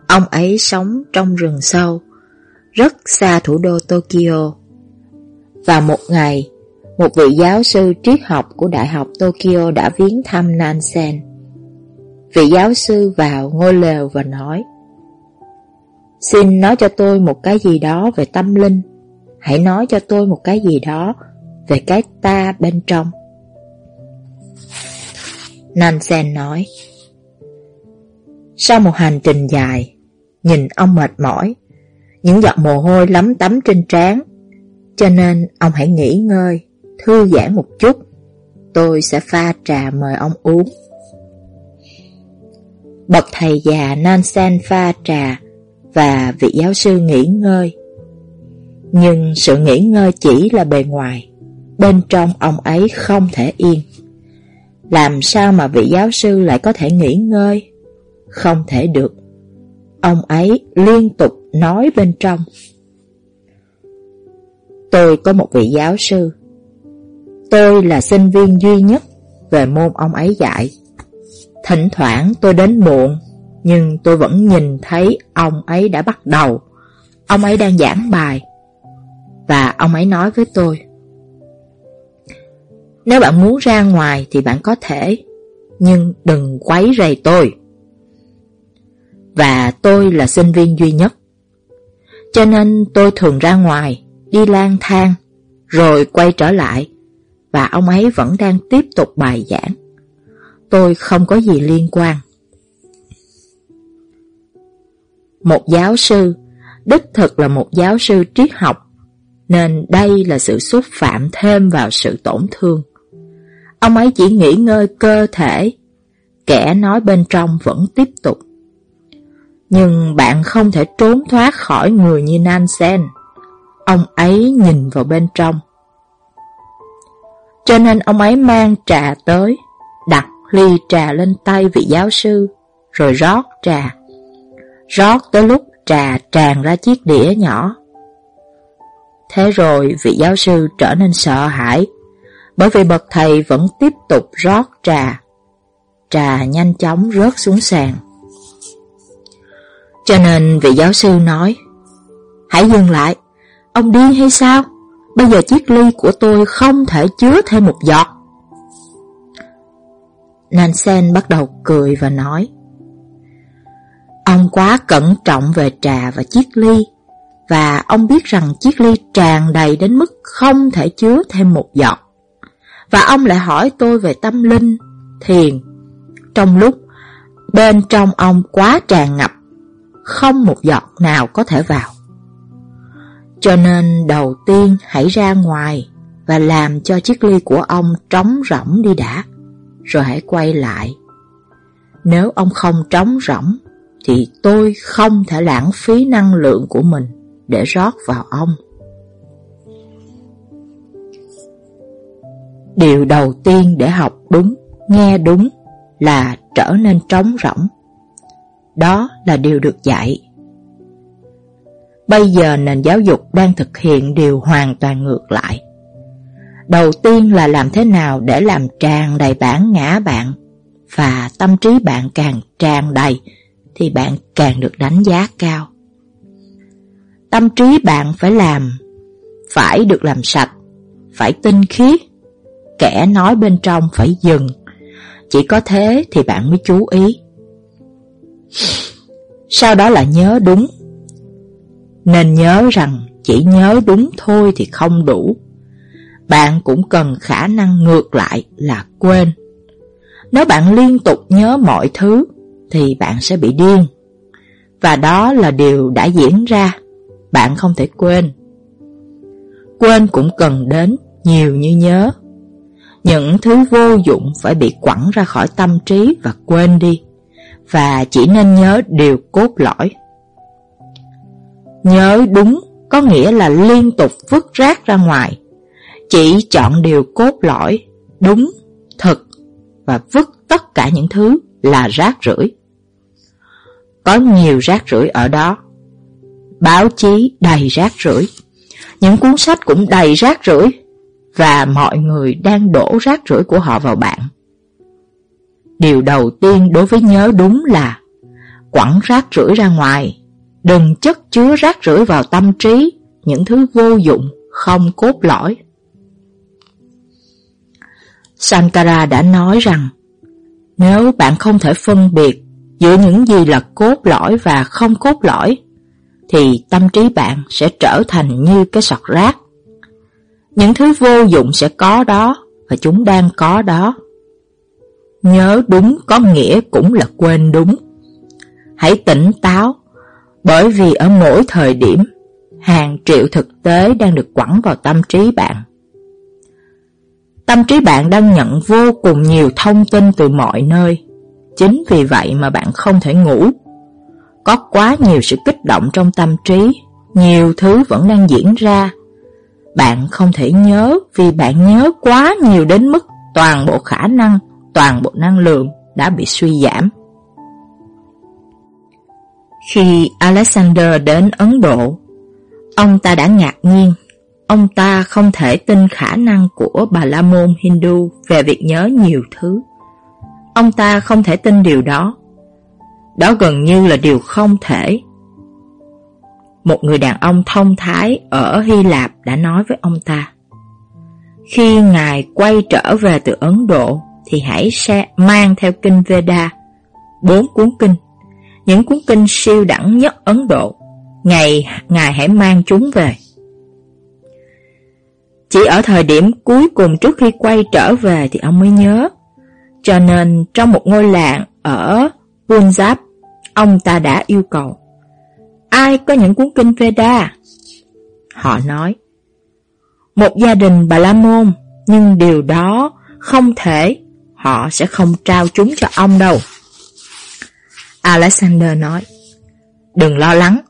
Ông ấy sống trong rừng sâu, rất xa thủ đô Tokyo. Và một ngày, một vị giáo sư triết học của Đại học Tokyo đã viếng thăm Nansen. Vị giáo sư vào ngôi lều và nói, Xin nói cho tôi một cái gì đó về tâm linh. Hãy nói cho tôi một cái gì đó Về cái ta bên trong. Nansen nói, Sau một hành trình dài, Nhìn ông mệt mỏi, Những giọt mồ hôi lắm tắm trên trán, Cho nên ông hãy nghỉ ngơi. Thư giãn một chút Tôi sẽ pha trà mời ông uống Bậc thầy già Nansen pha trà và vị giáo sư nghỉ ngơi. Nhưng sự nghỉ ngơi chỉ là bề ngoài, bên trong ông ấy không thể yên. Làm sao mà vị giáo sư lại có thể nghỉ ngơi? Không thể được. Ông ấy liên tục nói bên trong. Tôi có một vị giáo sư. Tôi là sinh viên duy nhất về môn ông ấy dạy. Thỉnh thoảng tôi đến muộn nhưng tôi vẫn nhìn thấy ông ấy đã bắt đầu. Ông ấy đang giảng bài. Và ông ấy nói với tôi. Nếu bạn muốn ra ngoài thì bạn có thể, nhưng đừng quấy rầy tôi. Và tôi là sinh viên duy nhất. Cho nên tôi thường ra ngoài, đi lang thang, rồi quay trở lại, và ông ấy vẫn đang tiếp tục bài giảng. Tôi không có gì liên quan. Một giáo sư, đích thực là một giáo sư triết học, nên đây là sự xúc phạm thêm vào sự tổn thương. Ông ấy chỉ nghỉ ngơi cơ thể, kẻ nói bên trong vẫn tiếp tục. Nhưng bạn không thể trốn thoát khỏi người như Nansen. Ông ấy nhìn vào bên trong. Cho nên ông ấy mang trà tới, đặt ly trà lên tay vị giáo sư, rồi rót trà. Rót tới lúc trà tràn ra chiếc đĩa nhỏ. Thế rồi vị giáo sư trở nên sợ hãi, bởi vì bậc thầy vẫn tiếp tục rót trà. Trà nhanh chóng rớt xuống sàn. Cho nên vị giáo sư nói, hãy dừng lại, ông điên hay sao? Bây giờ chiếc ly của tôi không thể chứa thêm một giọt. Nansen bắt đầu cười và nói, Ông quá cẩn trọng về trà và chiếc ly, và ông biết rằng chiếc ly tràn đầy đến mức không thể chứa thêm một giọt. Và ông lại hỏi tôi về tâm linh, thiền, trong lúc bên trong ông quá tràn ngập, không một giọt nào có thể vào. Cho nên đầu tiên hãy ra ngoài và làm cho chiếc ly của ông trống rỗng đi đã, rồi hãy quay lại. Nếu ông không trống rỗng, thì tôi không thể lãng phí năng lượng của mình để rót vào ông. Điều đầu tiên để học đúng, nghe đúng là trở nên trống rỗng. Đó là điều được dạy Bây giờ nền giáo dục đang thực hiện điều hoàn toàn ngược lại. Đầu tiên là làm thế nào để làm tràn đầy bản ngã bạn và tâm trí bạn càng tràn đầy thì bạn càng được đánh giá cao. Tâm trí bạn phải làm, phải được làm sạch, phải tinh khiết. Kẻ nói bên trong phải dừng, chỉ có thế thì bạn mới chú ý. Sau đó là nhớ đúng nên nhớ rằng chỉ nhớ đúng thôi thì không đủ. Bạn cũng cần khả năng ngược lại là quên. Nếu bạn liên tục nhớ mọi thứ, thì bạn sẽ bị điên. Và đó là điều đã diễn ra. Bạn không thể quên. Quên cũng cần đến nhiều như nhớ. Những thứ vô dụng phải bị quẳng ra khỏi tâm trí và quên đi. Và chỉ nên nhớ điều cốt lõi. Nhớ đúng có nghĩa là liên tục vứt rác ra ngoài. Chỉ chọn điều cốt lõi, đúng, thật và vứt tất cả những thứ là rác rưởi. Có nhiều rác rưởi ở đó. Báo chí đầy rác rưởi. Những cuốn sách cũng đầy rác rưởi và mọi người đang đổ rác rưởi của họ vào bạn. Điều đầu tiên đối với nhớ đúng là quẳng rác rưởi ra ngoài Đừng chất chứa rác rưởi vào tâm trí, những thứ vô dụng, không cốt lõi. Sankara đã nói rằng, nếu bạn không thể phân biệt giữa những gì là cốt lõi và không cốt lõi, thì tâm trí bạn sẽ trở thành như cái sọt rác. Những thứ vô dụng sẽ có đó, và chúng đang có đó. Nhớ đúng có nghĩa cũng là quên đúng. Hãy tỉnh táo bởi vì ở mỗi thời điểm, hàng triệu thực tế đang được quẳng vào tâm trí bạn. Tâm trí bạn đang nhận vô cùng nhiều thông tin từ mọi nơi. Chính vì vậy mà bạn không thể ngủ. Có quá nhiều sự kích động trong tâm trí, nhiều thứ vẫn đang diễn ra. Bạn không thể nhớ vì bạn nhớ quá nhiều đến mức toàn bộ khả năng, toàn bộ năng lượng đã bị suy giảm. Khi Alexander đến Ấn Độ, ông ta đã ngạc nhiên. Ông ta không thể tin khả năng của Bà La Môn Hindu về việc nhớ nhiều thứ. Ông ta không thể tin điều đó. Đó gần như là điều không thể. Một người đàn ông thông thái ở Hy Lạp đã nói với ông ta. Khi Ngài quay trở về từ Ấn Độ thì hãy mang theo kinh Veda, bốn cuốn kinh những cuốn kinh siêu đẳng nhất Ấn Độ. Ngày Ngài hãy mang chúng về. Chỉ ở thời điểm cuối cùng trước khi quay trở về thì ông mới nhớ. Cho nên trong một ngôi làng ở Punjab, ông ta đã yêu cầu Ai có những cuốn kinh Veda? Họ nói Một gia đình Bà La Môn Nhưng điều đó không thể Họ sẽ không trao chúng cho ông đâu Alexander nói Đừng lo lắng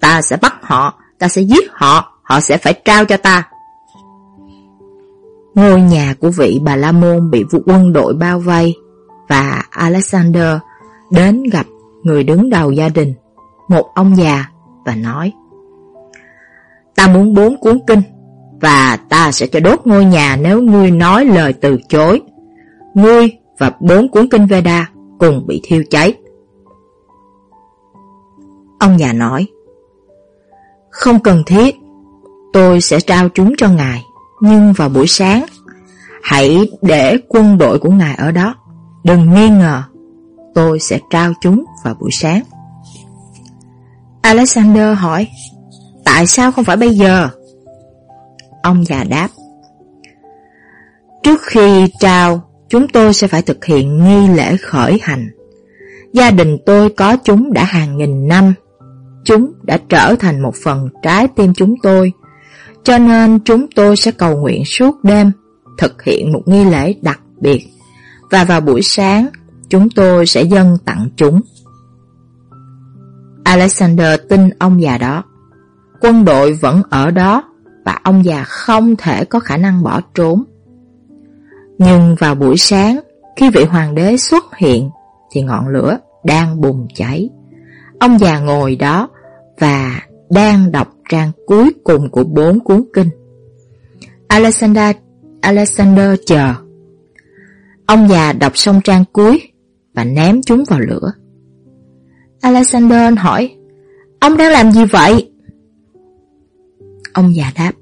Ta sẽ bắt họ Ta sẽ giết họ Họ sẽ phải trao cho ta Ngôi nhà của vị Bà La Môn bị vụ quân đội bao vây và Alexander đến gặp người đứng đầu gia đình, một ông già và nói Ta muốn bốn cuốn kinh và ta sẽ cho đốt ngôi nhà nếu ngươi nói lời từ chối. Ngươi và bốn cuốn kinh Veda cùng bị thiêu cháy. Ông già nói Không cần thiết, tôi sẽ trao chúng cho ngài, nhưng vào buổi sáng Hãy để quân đội của ngài ở đó. Đừng nghi ngờ Tôi sẽ trao chúng vào buổi sáng. Alexander hỏi Tại sao không phải bây giờ? Ông già đáp Trước khi trao Chúng tôi sẽ phải thực hiện nghi lễ khởi hành. Gia đình tôi có chúng đã hàng nghìn năm Chúng đã trở thành một phần trái tim chúng tôi Cho nên chúng tôi sẽ cầu nguyện suốt đêm thực hiện một nghi lễ đặc biệt và vào buổi sáng chúng tôi sẽ dâng tặng chúng. Alexander tin ông già đó. Quân đội vẫn ở đó và ông già không thể có khả năng bỏ trốn. Nhưng vào buổi sáng, khi vị hoàng đế xuất hiện thì ngọn lửa đang bùng cháy. Ông già ngồi đó và đang đọc trang cuối cùng của bốn cuốn kinh. Alexander Alexander chờ. Ông già đọc xong trang cuối và ném chúng vào lửa. Alexander hỏi, ông đang làm gì vậy? Ông già đáp,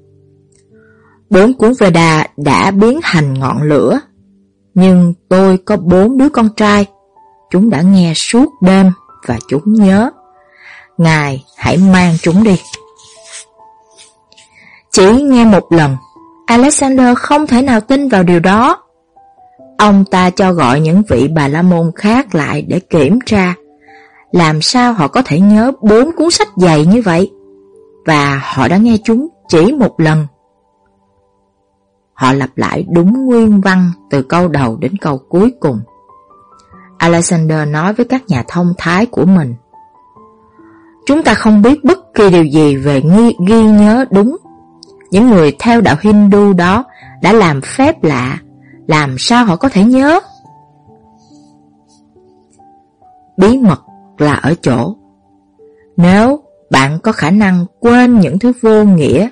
bốn cuốn Veda đã biến thành ngọn lửa, nhưng tôi có bốn đứa con trai, chúng đã nghe suốt đêm và chúng nhớ. Ngài hãy mang chúng đi. Chỉ nghe một lần, Alexander không thể nào tin vào điều đó. Ông ta cho gọi những vị bà la môn khác lại để kiểm tra làm sao họ có thể nhớ bốn cuốn sách dày như vậy và họ đã nghe chúng chỉ một lần. Họ lặp lại đúng nguyên văn từ câu đầu đến câu cuối cùng. Alexander nói với các nhà thông thái của mình Chúng ta không biết bất kỳ điều gì về ghi, ghi nhớ đúng những người theo đạo Hindu đó đã làm phép lạ, làm sao họ có thể nhớ? Bí mật là ở chỗ. Nếu bạn có khả năng quên những thứ vô nghĩa,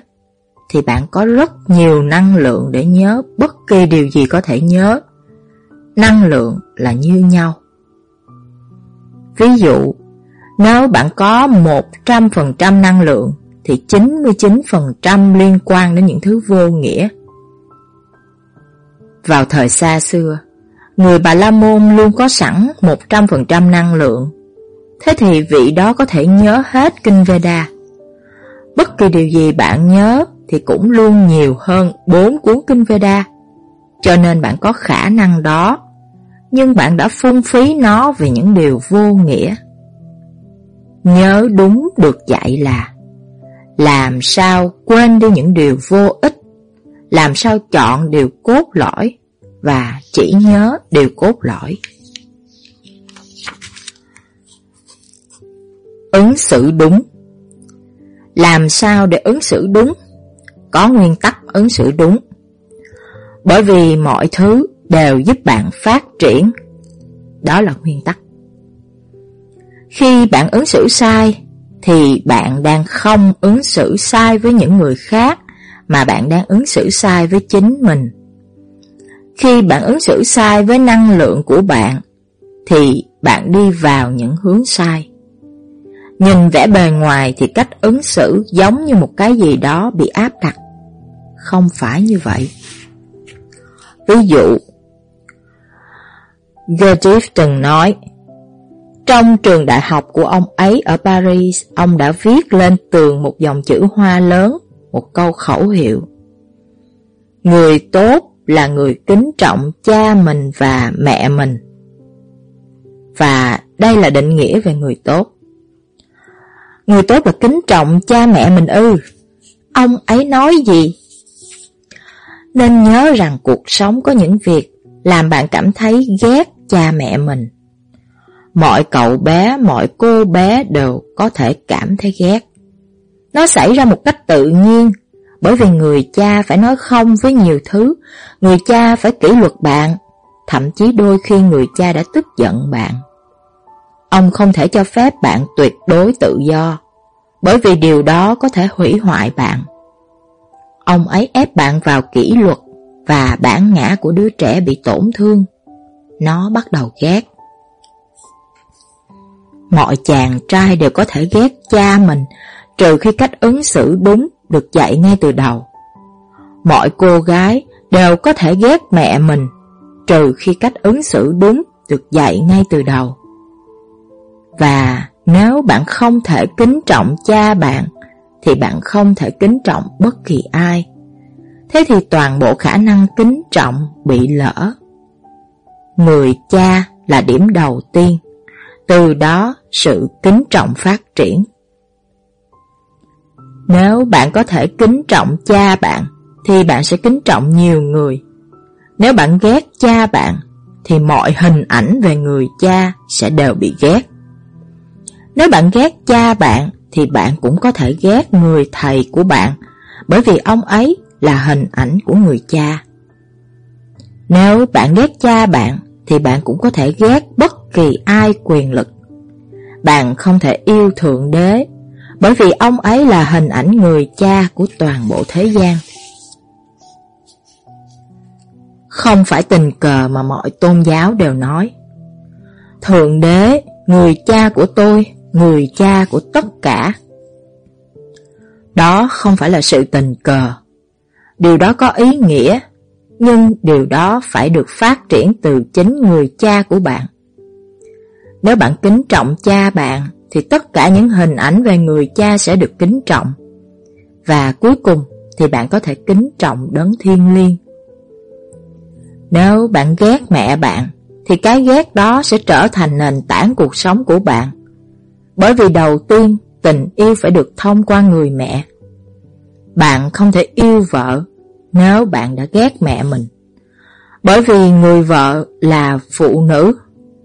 thì bạn có rất nhiều năng lượng để nhớ bất kỳ điều gì có thể nhớ. Năng lượng là như nhau. Ví dụ, nếu bạn có 100% năng lượng thì 99% liên quan đến những thứ vô nghĩa. Vào thời xa xưa, người Bà La Môn luôn có sẵn 100% năng lượng. Thế thì vị đó có thể nhớ hết Kinh Veda. Bất kỳ điều gì bạn nhớ thì cũng luôn nhiều hơn 4 cuốn Kinh Veda. Cho nên bạn có khả năng đó, nhưng bạn đã phung phí nó vì những điều vô nghĩa. Nhớ đúng được dạy là làm sao quên đi những điều vô ích, làm sao chọn điều cốt lõi và chỉ nhớ điều cốt lõi. Ứng xử đúng Làm sao để ứng xử đúng? Có nguyên tắc ứng xử đúng. Bởi vì mọi thứ đều giúp bạn phát triển. Đó là nguyên tắc. Khi bạn ứng xử sai thì bạn đang không ứng xử sai với những người khác mà bạn đang ứng xử sai với chính mình. Khi bạn ứng xử sai với năng lượng của bạn thì bạn đi vào những hướng sai. Nhìn vẻ bề ngoài thì cách ứng xử giống như một cái gì đó bị áp đặt. Không phải như vậy. Ví dụ, Gurdjieff từng nói trong trường đại học của ông ấy ở Paris, ông đã viết lên tường một dòng chữ hoa lớn, một câu khẩu hiệu. Người tốt là người kính trọng cha mình và mẹ mình. Và đây là định nghĩa về người tốt. Người tốt là kính trọng cha mẹ mình ư. Ông ấy nói gì? Nên nhớ rằng cuộc sống có những việc làm bạn cảm thấy ghét cha mẹ mình. Mọi cậu bé, mọi cô bé đều có thể cảm thấy ghét. Nó xảy ra một cách tự nhiên, bởi vì người cha phải nói không với nhiều thứ, người cha phải kỷ luật bạn, thậm chí đôi khi người cha đã tức giận bạn. Ông không thể cho phép bạn tuyệt đối tự do, bởi vì điều đó có thể hủy hoại bạn. Ông ấy ép bạn vào kỷ luật và bản ngã của đứa trẻ bị tổn thương. Nó bắt đầu ghét. Mọi chàng trai đều có thể ghét cha mình trừ khi cách ứng xử đúng được dạy ngay từ đầu. Mọi cô gái đều có thể ghét mẹ mình trừ khi cách ứng xử đúng được dạy ngay từ đầu. Và nếu bạn không thể kính trọng cha bạn thì bạn không thể kính trọng bất kỳ ai. Thế thì toàn bộ khả năng kính trọng bị lỡ. Người cha là điểm đầu tiên, từ đó sự kính trọng phát triển. Nếu bạn có thể kính trọng cha bạn, thì bạn sẽ kính trọng nhiều người. Nếu bạn ghét cha bạn, thì mọi hình ảnh về người cha sẽ đều bị ghét. Nếu bạn ghét cha bạn, thì bạn cũng có thể ghét người thầy của bạn, bởi vì ông ấy là hình ảnh của người cha. Nếu bạn ghét cha bạn, thì bạn cũng có thể ghét bất kỳ ai quyền lực. Bạn không thể yêu Thượng Đế bởi vì ông ấy là hình ảnh người cha của toàn bộ thế gian. Không phải tình cờ mà mọi tôn giáo đều nói Thượng đế, người cha của tôi, người cha của tất cả Đó không phải là sự tình cờ Điều đó có ý nghĩa nhưng điều đó phải được phát triển từ chính người cha của bạn Nếu bạn kính trọng cha bạn thì tất cả những hình ảnh về người cha sẽ được kính trọng. Và cuối cùng thì bạn có thể kính trọng đấng thiên liêng. Nếu bạn ghét mẹ bạn, thì cái ghét đó sẽ trở thành nền tảng cuộc sống của bạn. Bởi vì đầu tiên, tình yêu phải được thông qua người mẹ. Bạn không thể yêu vợ nếu bạn đã ghét mẹ mình. Bởi vì người vợ là phụ nữ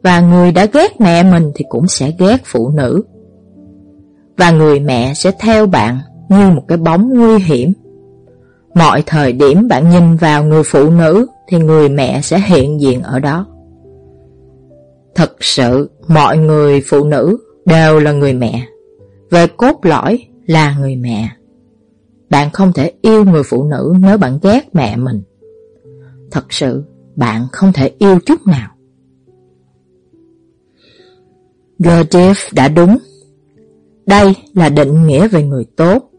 và người đã ghét mẹ mình thì cũng sẽ ghét phụ nữ. Và người mẹ sẽ theo bạn như một cái bóng nguy hiểm. Mọi thời điểm bạn nhìn vào người phụ nữ thì người mẹ sẽ hiện diện ở đó. Thật sự, mọi người phụ nữ đều là người mẹ. Về cốt lõi là người mẹ. Bạn không thể yêu người phụ nữ nếu bạn ghét mẹ mình. Thật sự, bạn không thể yêu chút nào. Gurdjieff đã đúng. Đây là định nghĩa về người tốt.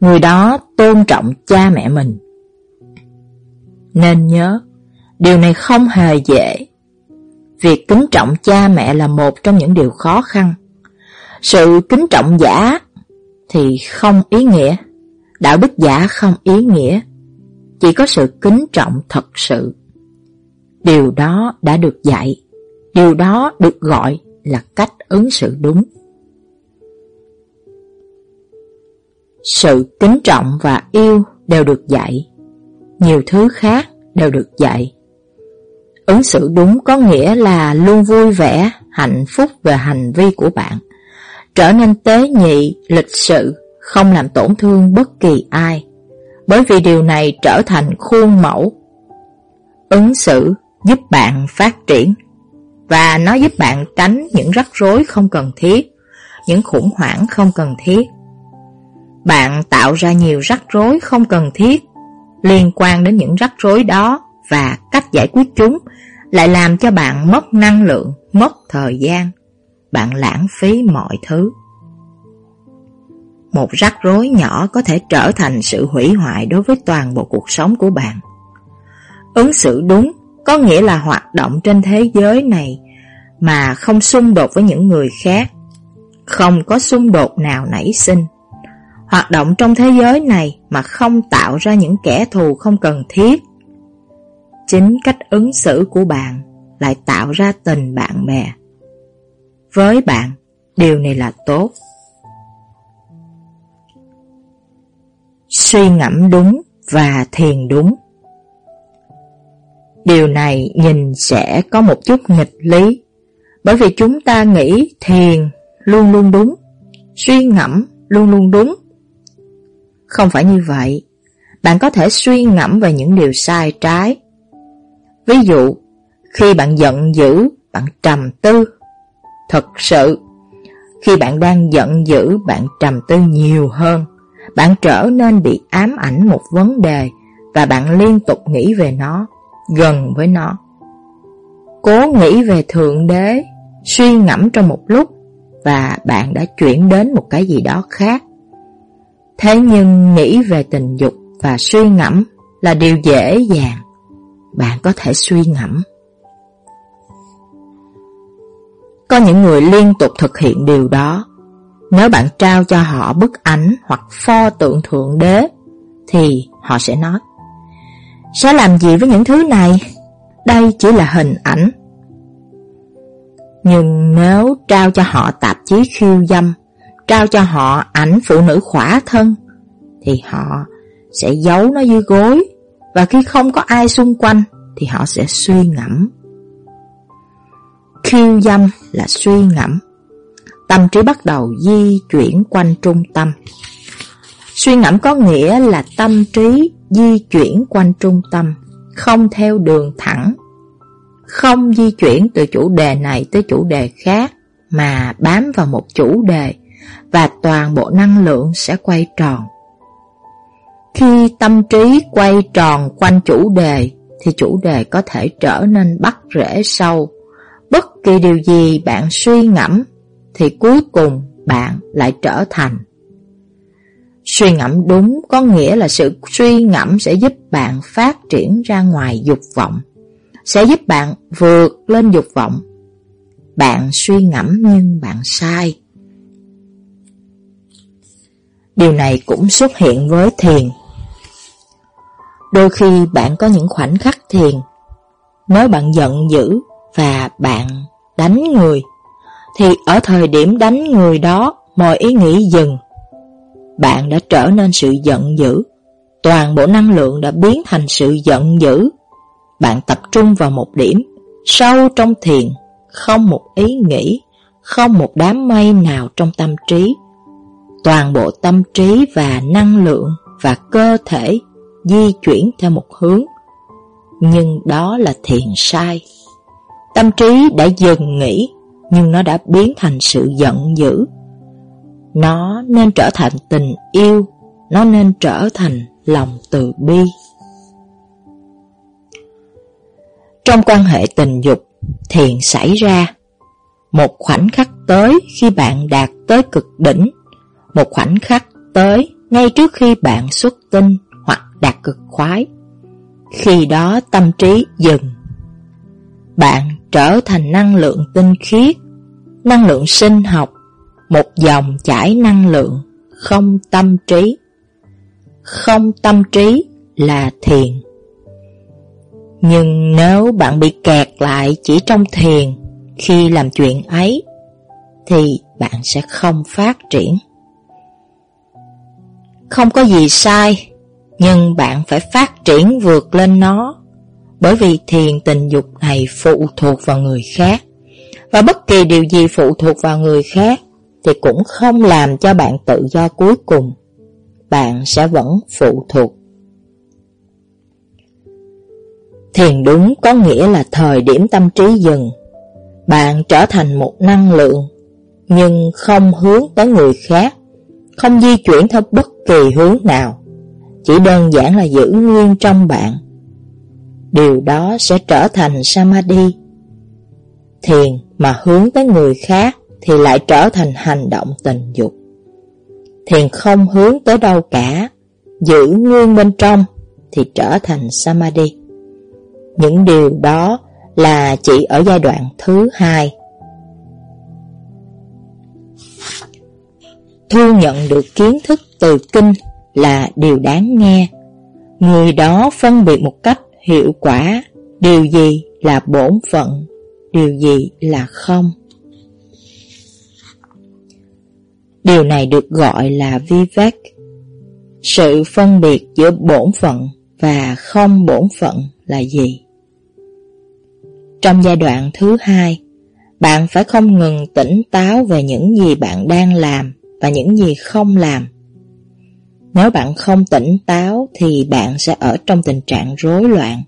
Người đó tôn trọng cha mẹ mình. Nên nhớ, điều này không hề dễ. Việc kính trọng cha mẹ là một trong những điều khó khăn. Sự kính trọng giả thì không ý nghĩa. Đạo đức giả không ý nghĩa. Chỉ có sự kính trọng thật sự. Điều đó đã được dạy. Điều đó được gọi là cách ứng xử đúng. Sự kính trọng và yêu đều được dạy, nhiều thứ khác đều được dạy. Ứng xử đúng có nghĩa là luôn vui vẻ, hạnh phúc về hành vi của bạn, trở nên tế nhị, lịch sự, không làm tổn thương bất kỳ ai, bởi vì điều này trở thành khuôn mẫu. Ứng xử giúp bạn phát triển và nó giúp bạn tránh những rắc rối không cần thiết, những khủng hoảng không cần thiết. Bạn tạo ra nhiều rắc rối không cần thiết liên quan đến những rắc rối đó và cách giải quyết chúng lại làm cho bạn mất năng lượng, mất thời gian. Bạn lãng phí mọi thứ. Một rắc rối nhỏ có thể trở thành sự hủy hoại đối với toàn bộ cuộc sống của bạn. Ứng xử đúng có nghĩa là hoạt động trên thế giới này mà không xung đột với những người khác, không có xung đột nào nảy sinh. Hoạt động trong thế giới này mà không tạo ra những kẻ thù không cần thiết. Chính cách ứng xử của bạn lại tạo ra tình bạn bè. Với bạn, điều này là tốt. Suy ngẫm đúng và thiền đúng Điều này nhìn sẽ có một chút nghịch lý, bởi vì chúng ta nghĩ thiền luôn luôn đúng, suy ngẫm luôn luôn đúng. Không phải như vậy, bạn có thể suy ngẫm về những điều sai trái. Ví dụ, khi bạn giận dữ, bạn trầm tư. Thật sự, khi bạn đang giận dữ, bạn trầm tư nhiều hơn. Bạn trở nên bị ám ảnh một vấn đề và bạn liên tục nghĩ về nó gần với nó. Cố nghĩ về Thượng Đế, suy ngẫm trong một lúc và bạn đã chuyển đến một cái gì đó khác. Thế nhưng nghĩ về tình dục và suy ngẫm là điều dễ dàng. Bạn có thể suy ngẫm. Có những người liên tục thực hiện điều đó. Nếu bạn trao cho họ bức ảnh hoặc pho tượng Thượng Đế, thì họ sẽ nói sẽ làm gì với những thứ này? Đây chỉ là hình ảnh. Nhưng nếu trao cho họ tạp chí khiêu dâm, trao cho họ ảnh phụ nữ khỏa thân, thì họ sẽ giấu nó dưới gối, và khi không có ai xung quanh, thì họ sẽ suy ngẫm. Khiêu dâm là suy ngẫm. Tâm trí bắt đầu di chuyển quanh trung tâm. Suy ngẫm có nghĩa là tâm trí di chuyển quanh trung tâm, không theo đường thẳng, không di chuyển từ chủ đề này tới chủ đề khác, mà bám vào một chủ đề và toàn bộ năng lượng sẽ quay tròn. Khi tâm trí quay tròn quanh chủ đề thì chủ đề có thể trở nên bắt rễ sâu. Bất kỳ điều gì bạn suy ngẫm thì cuối cùng bạn lại trở thành Suy ngẫm đúng có nghĩa là sự suy ngẫm sẽ giúp bạn phát triển ra ngoài dục vọng, sẽ giúp bạn vượt lên dục vọng. Bạn suy ngẫm nhưng bạn sai. Điều này cũng xuất hiện với thiền. Đôi khi bạn có những khoảnh khắc thiền, nếu bạn giận dữ và bạn đánh người, thì ở thời điểm đánh người đó mọi ý nghĩ dừng bạn đã trở nên sự giận dữ. Toàn bộ năng lượng đã biến thành sự giận dữ. Bạn tập trung vào một điểm, sâu trong thiền, không một ý nghĩ, không một đám mây nào trong tâm trí. Toàn bộ tâm trí và năng lượng và cơ thể di chuyển theo một hướng. Nhưng đó là thiền sai. Tâm trí đã dừng nghĩ, nhưng nó đã biến thành sự giận dữ. Nó nên trở thành tình yêu, nó nên trở thành lòng từ bi. Trong quan hệ tình dục, thiền xảy ra. Một khoảnh khắc tới khi bạn đạt tới cực đỉnh, một khoảnh khắc tới ngay trước khi bạn xuất tinh hoặc đạt cực khoái. Khi đó tâm trí dừng. Bạn trở thành năng lượng tinh khiết, năng lượng sinh học, một dòng chảy năng lượng, không tâm trí. Không tâm trí là thiền. Nhưng nếu bạn bị kẹt lại chỉ trong thiền khi làm chuyện ấy, thì bạn sẽ không phát triển. Không có gì sai, nhưng bạn phải phát triển vượt lên nó, bởi vì thiền tình dục này phụ thuộc vào người khác, và bất kỳ điều gì phụ thuộc vào người khác thì cũng không làm cho bạn tự do cuối cùng. Bạn sẽ vẫn phụ thuộc. Thiền đúng có nghĩa là thời điểm tâm trí dừng. Bạn trở thành một năng lượng, nhưng không hướng tới người khác, không di chuyển theo bất kỳ hướng nào. Chỉ đơn giản là giữ nguyên trong bạn. Điều đó sẽ trở thành Samadhi. Thiền mà hướng tới người khác thì lại trở thành hành động tình dục. Thiền không hướng tới đâu cả, giữ nguyên bên trong thì trở thành Samadhi. Những điều đó là chỉ ở giai đoạn thứ hai. Thu nhận được kiến thức từ kinh là điều đáng nghe. Người đó phân biệt một cách hiệu quả điều gì là bổn phận, điều gì là không. Điều này được gọi là Vivek. Sự phân biệt giữa bổn phận và không bổn phận là gì? Trong giai đoạn thứ hai, bạn phải không ngừng tỉnh táo về những gì bạn đang làm và những gì không làm. Nếu bạn không tỉnh táo thì bạn sẽ ở trong tình trạng rối loạn.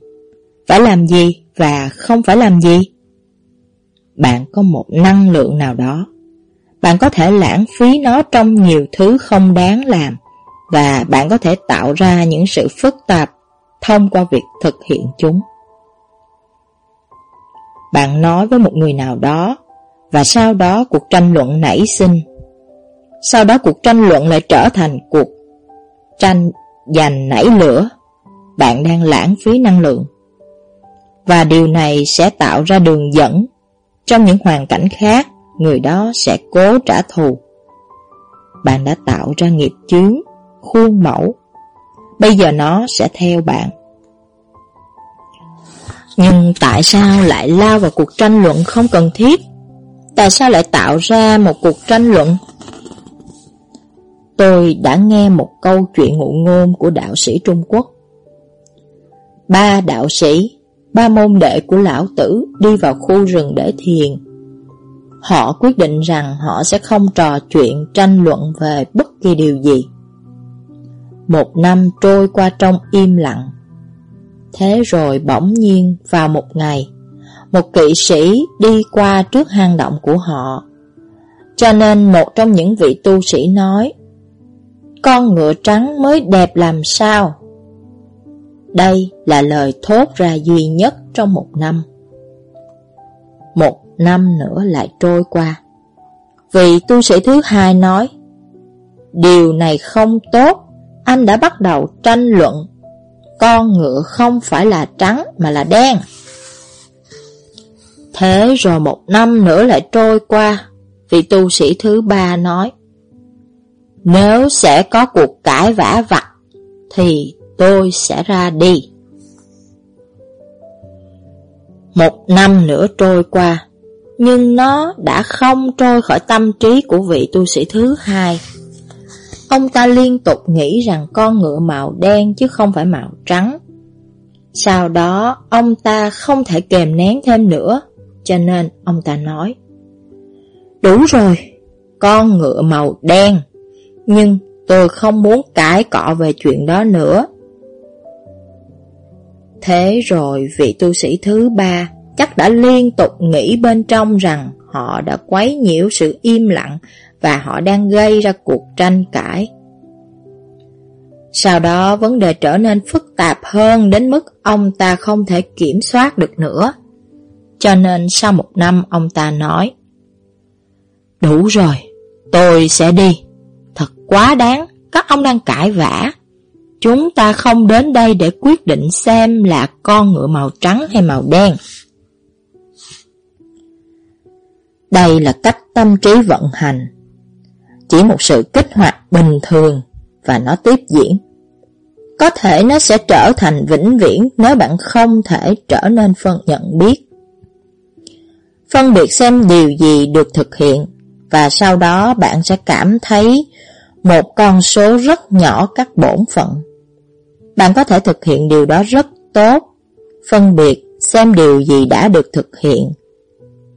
Phải làm gì và không phải làm gì? Bạn có một năng lượng nào đó. Bạn có thể lãng phí nó trong nhiều thứ không đáng làm và bạn có thể tạo ra những sự phức tạp thông qua việc thực hiện chúng. Bạn nói với một người nào đó và sau đó cuộc tranh luận nảy sinh. Sau đó cuộc tranh luận lại trở thành cuộc tranh giành nảy lửa. Bạn đang lãng phí năng lượng. Và điều này sẽ tạo ra đường dẫn. Trong những hoàn cảnh khác, người đó sẽ cố trả thù. Bạn đã tạo ra nghiệp chướng, khuôn mẫu. Bây giờ nó sẽ theo bạn. Nhưng tại sao lại lao vào cuộc tranh luận không cần thiết? Tại sao lại tạo ra một cuộc tranh luận? Tôi đã nghe một câu chuyện ngụ ngôn của đạo sĩ Trung Quốc. Ba đạo sĩ, ba môn đệ của lão tử đi vào khu rừng để thiền. Họ quyết định rằng họ sẽ không trò chuyện tranh luận về bất kỳ điều gì. Một năm trôi qua trong im lặng. Thế rồi bỗng nhiên vào một ngày, một kỵ sĩ đi qua trước hang động của họ. Cho nên một trong những vị tu sĩ nói, con ngựa trắng mới đẹp làm sao? Đây là lời thốt ra duy nhất trong một năm. Một năm nữa lại trôi qua. Vị tu sĩ thứ hai nói, Điều này không tốt, anh đã bắt đầu tranh luận. Con ngựa không phải là trắng mà là đen. Thế rồi một năm nữa lại trôi qua, vị tu sĩ thứ ba nói, Nếu sẽ có cuộc cãi vã vặt, thì tôi sẽ ra đi. Một năm nữa trôi qua, nhưng nó đã không trôi khỏi tâm trí của vị tu sĩ thứ hai. Ông ta liên tục nghĩ rằng con ngựa màu đen chứ không phải màu trắng. Sau đó, ông ta không thể kềm nén thêm nữa, cho nên ông ta nói Đủ rồi, con ngựa màu đen Nhưng tôi không muốn cãi cọ về chuyện đó nữa Thế rồi vị tu sĩ thứ ba chắc đã liên tục nghĩ bên trong rằng họ đã quấy nhiễu sự im lặng và họ đang gây ra cuộc tranh cãi. Sau đó vấn đề trở nên phức tạp hơn đến mức ông ta không thể kiểm soát được nữa. Cho nên sau một năm ông ta nói Đủ rồi, tôi sẽ đi. Thật quá đáng, các ông đang cãi vã. Chúng ta không đến đây để quyết định xem là con ngựa màu trắng hay màu đen. Đây là cách tâm trí vận hành. Chỉ một sự kích hoạt bình thường và nó tiếp diễn. Có thể nó sẽ trở thành vĩnh viễn nếu bạn không thể trở nên phân nhận biết phân biệt xem điều gì được thực hiện và sau đó bạn sẽ cảm thấy một con số rất nhỏ các bổn phận. Bạn có thể thực hiện điều đó rất tốt, phân biệt xem điều gì đã được thực hiện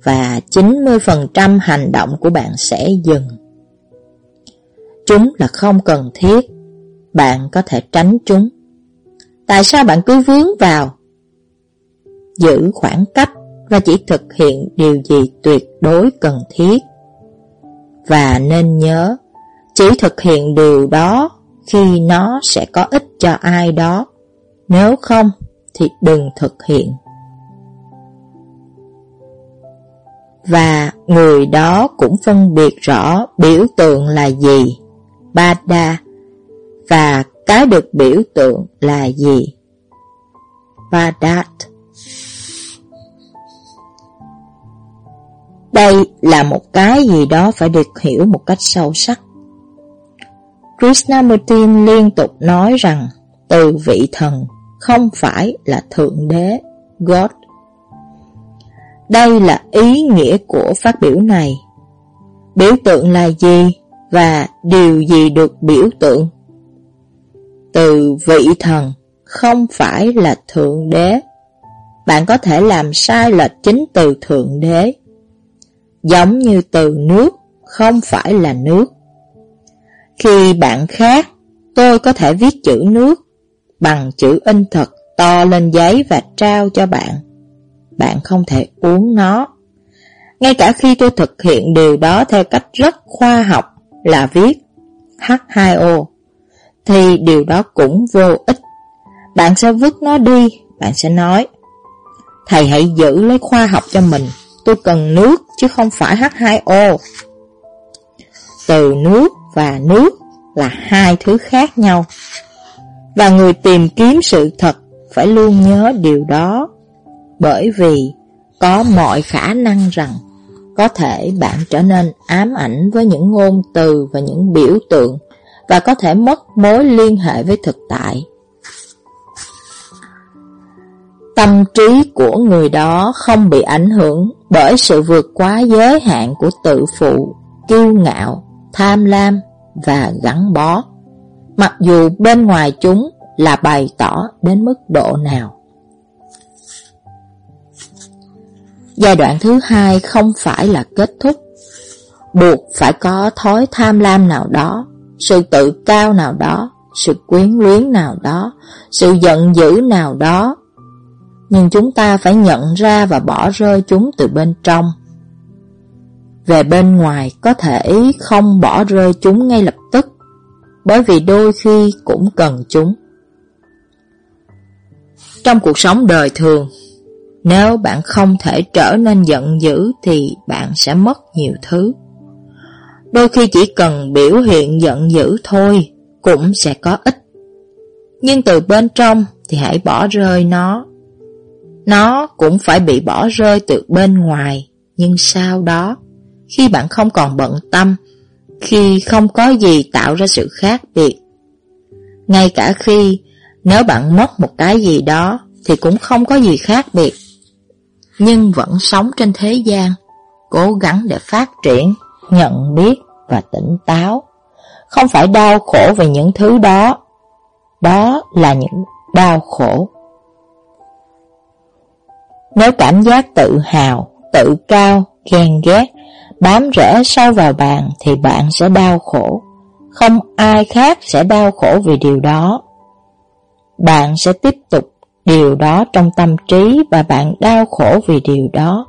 và 90% hành động của bạn sẽ dừng. Chúng là không cần thiết, bạn có thể tránh chúng. Tại sao bạn cứ vướng vào? Giữ khoảng cách và chỉ thực hiện điều gì tuyệt đối cần thiết. Và nên nhớ, chỉ thực hiện điều đó khi nó sẽ có ích cho ai đó, nếu không thì đừng thực hiện. Và người đó cũng phân biệt rõ biểu tượng là gì, Bada, và cái được biểu tượng là gì, Badat. Đây là một cái gì đó phải được hiểu một cách sâu sắc. Krishnamurti liên tục nói rằng từ vị thần không phải là Thượng Đế, God. Đây là ý nghĩa của phát biểu này. Biểu tượng là gì và điều gì được biểu tượng? Từ vị thần không phải là Thượng Đế. Bạn có thể làm sai lệch chính từ Thượng Đế. Giống như từ nước không phải là nước. Khi bạn khác, tôi có thể viết chữ nước bằng chữ in thật to lên giấy và trao cho bạn. Bạn không thể uống nó. Ngay cả khi tôi thực hiện điều đó theo cách rất khoa học là viết H2O, thì điều đó cũng vô ích. Bạn sẽ vứt nó đi, bạn sẽ nói Thầy hãy giữ lấy khoa học cho mình, tôi cần nước chứ không phải H2O. Từ nước và nước là hai thứ khác nhau. Và người tìm kiếm sự thật phải luôn nhớ điều đó. Bởi vì có mọi khả năng rằng có thể bạn trở nên ám ảnh với những ngôn từ và những biểu tượng và có thể mất mối liên hệ với thực tại. Tâm trí của người đó không bị ảnh hưởng bởi sự vượt quá giới hạn của tự phụ, kiêu ngạo, tham lam và gắn bó, mặc dù bên ngoài chúng là bày tỏ đến mức độ nào. Giai đoạn thứ hai không phải là kết thúc, buộc phải có thói tham lam nào đó, sự tự cao nào đó, sự quyến luyến nào đó, sự giận dữ nào đó. Nhưng chúng ta phải nhận ra và bỏ rơi chúng từ bên trong. Về bên ngoài có thể không bỏ rơi chúng ngay lập tức, bởi vì đôi khi cũng cần chúng. Trong cuộc sống đời thường, nếu bạn không thể trở nên giận dữ thì bạn sẽ mất nhiều thứ. Đôi khi chỉ cần biểu hiện giận dữ thôi cũng sẽ có ích. Nhưng từ bên trong thì hãy bỏ rơi nó. Nó cũng phải bị bỏ rơi từ bên ngoài, nhưng sau đó, khi bạn không còn bận tâm, khi không có gì tạo ra sự khác biệt, ngay cả khi nếu bạn mất một cái gì đó thì cũng không có gì khác biệt nhưng vẫn sống trên thế gian, cố gắng để phát triển, nhận biết và tỉnh táo. Không phải đau khổ về những thứ đó, đó là những đau khổ. Nếu cảm giác tự hào, tự cao, ghen ghét, bám rễ sâu vào bạn thì bạn sẽ đau khổ. Không ai khác sẽ đau khổ vì điều đó. Bạn sẽ tiếp tục điều đó trong tâm trí và bạn đau khổ vì điều đó.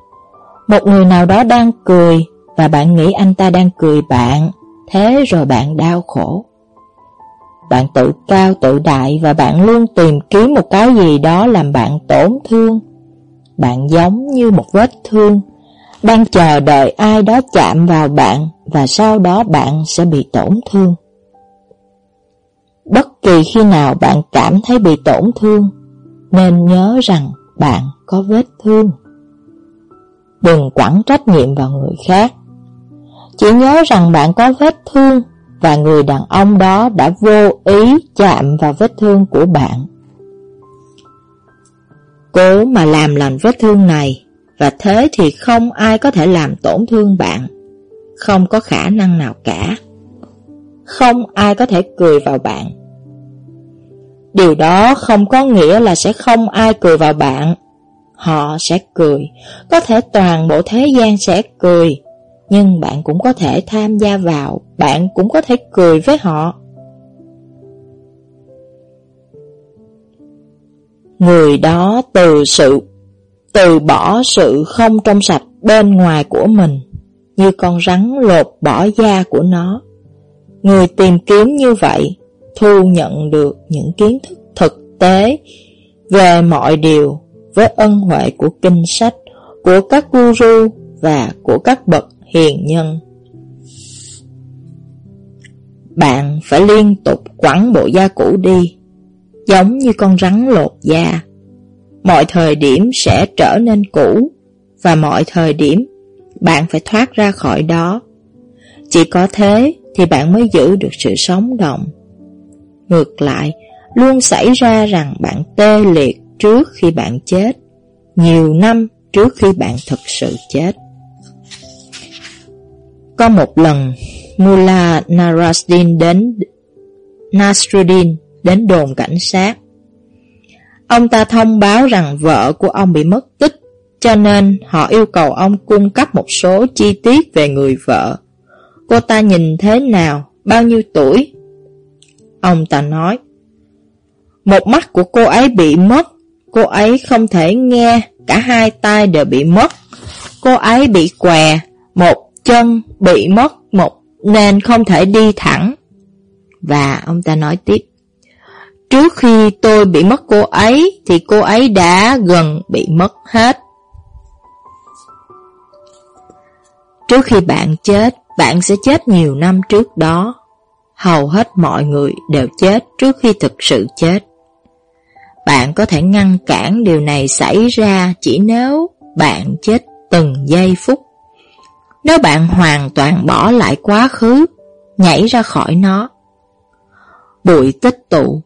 Một người nào đó đang cười và bạn nghĩ anh ta đang cười bạn, thế rồi bạn đau khổ. Bạn tự cao tự đại và bạn luôn tìm kiếm một cái gì đó làm bạn tổn thương. Bạn giống như một vết thương, đang chờ đợi ai đó chạm vào bạn và sau đó bạn sẽ bị tổn thương. Bất kỳ khi nào bạn cảm thấy bị tổn thương, nên nhớ rằng bạn có vết thương. Đừng quẳng trách nhiệm vào người khác. Chỉ nhớ rằng bạn có vết thương và người đàn ông đó đã vô ý chạm vào vết thương của bạn. Cố mà làm lành vết thương này và thế thì không ai có thể làm tổn thương bạn. Không có khả năng nào cả. Không ai có thể cười vào bạn Điều đó không có nghĩa là sẽ không ai cười vào bạn. Họ sẽ cười, có thể toàn bộ thế gian sẽ cười, nhưng bạn cũng có thể tham gia vào, bạn cũng có thể cười với họ. Người đó từ sự từ bỏ sự không trong sạch bên ngoài của mình, như con rắn lột bỏ da của nó. Người tìm kiếm như vậy thu nhận được những kiến thức thực tế về mọi điều với ân huệ của kinh sách, của các guru và của các bậc hiền nhân. Bạn phải liên tục quẳng bộ da cũ đi, giống như con rắn lột da. Mọi thời điểm sẽ trở nên cũ, và mọi thời điểm bạn phải thoát ra khỏi đó. Chỉ có thế thì bạn mới giữ được sự sống động. Ngược lại, luôn xảy ra rằng bạn tê liệt trước khi bạn chết, nhiều năm trước khi bạn thực sự chết. Có một lần, Mullah Nasruddin đến Nasruddin đến đồn cảnh sát. Ông ta thông báo rằng vợ của ông bị mất tích, cho nên họ yêu cầu ông cung cấp một số chi tiết về người vợ. Cô ta nhìn thế nào, bao nhiêu tuổi? Ông ta nói, một mắt của cô ấy bị mất, cô ấy không thể nghe, cả hai tay đều bị mất. Cô ấy bị què, một chân bị mất một nên không thể đi thẳng. Và ông ta nói tiếp, trước khi tôi bị mất cô ấy thì cô ấy đã gần bị mất hết. Trước khi bạn chết, bạn sẽ chết nhiều năm trước đó. Hầu hết mọi người đều chết trước khi thực sự chết. Bạn có thể ngăn cản điều này xảy ra chỉ nếu bạn chết từng giây phút. Nếu bạn hoàn toàn bỏ lại quá khứ, nhảy ra khỏi nó. Bụi tích tụ,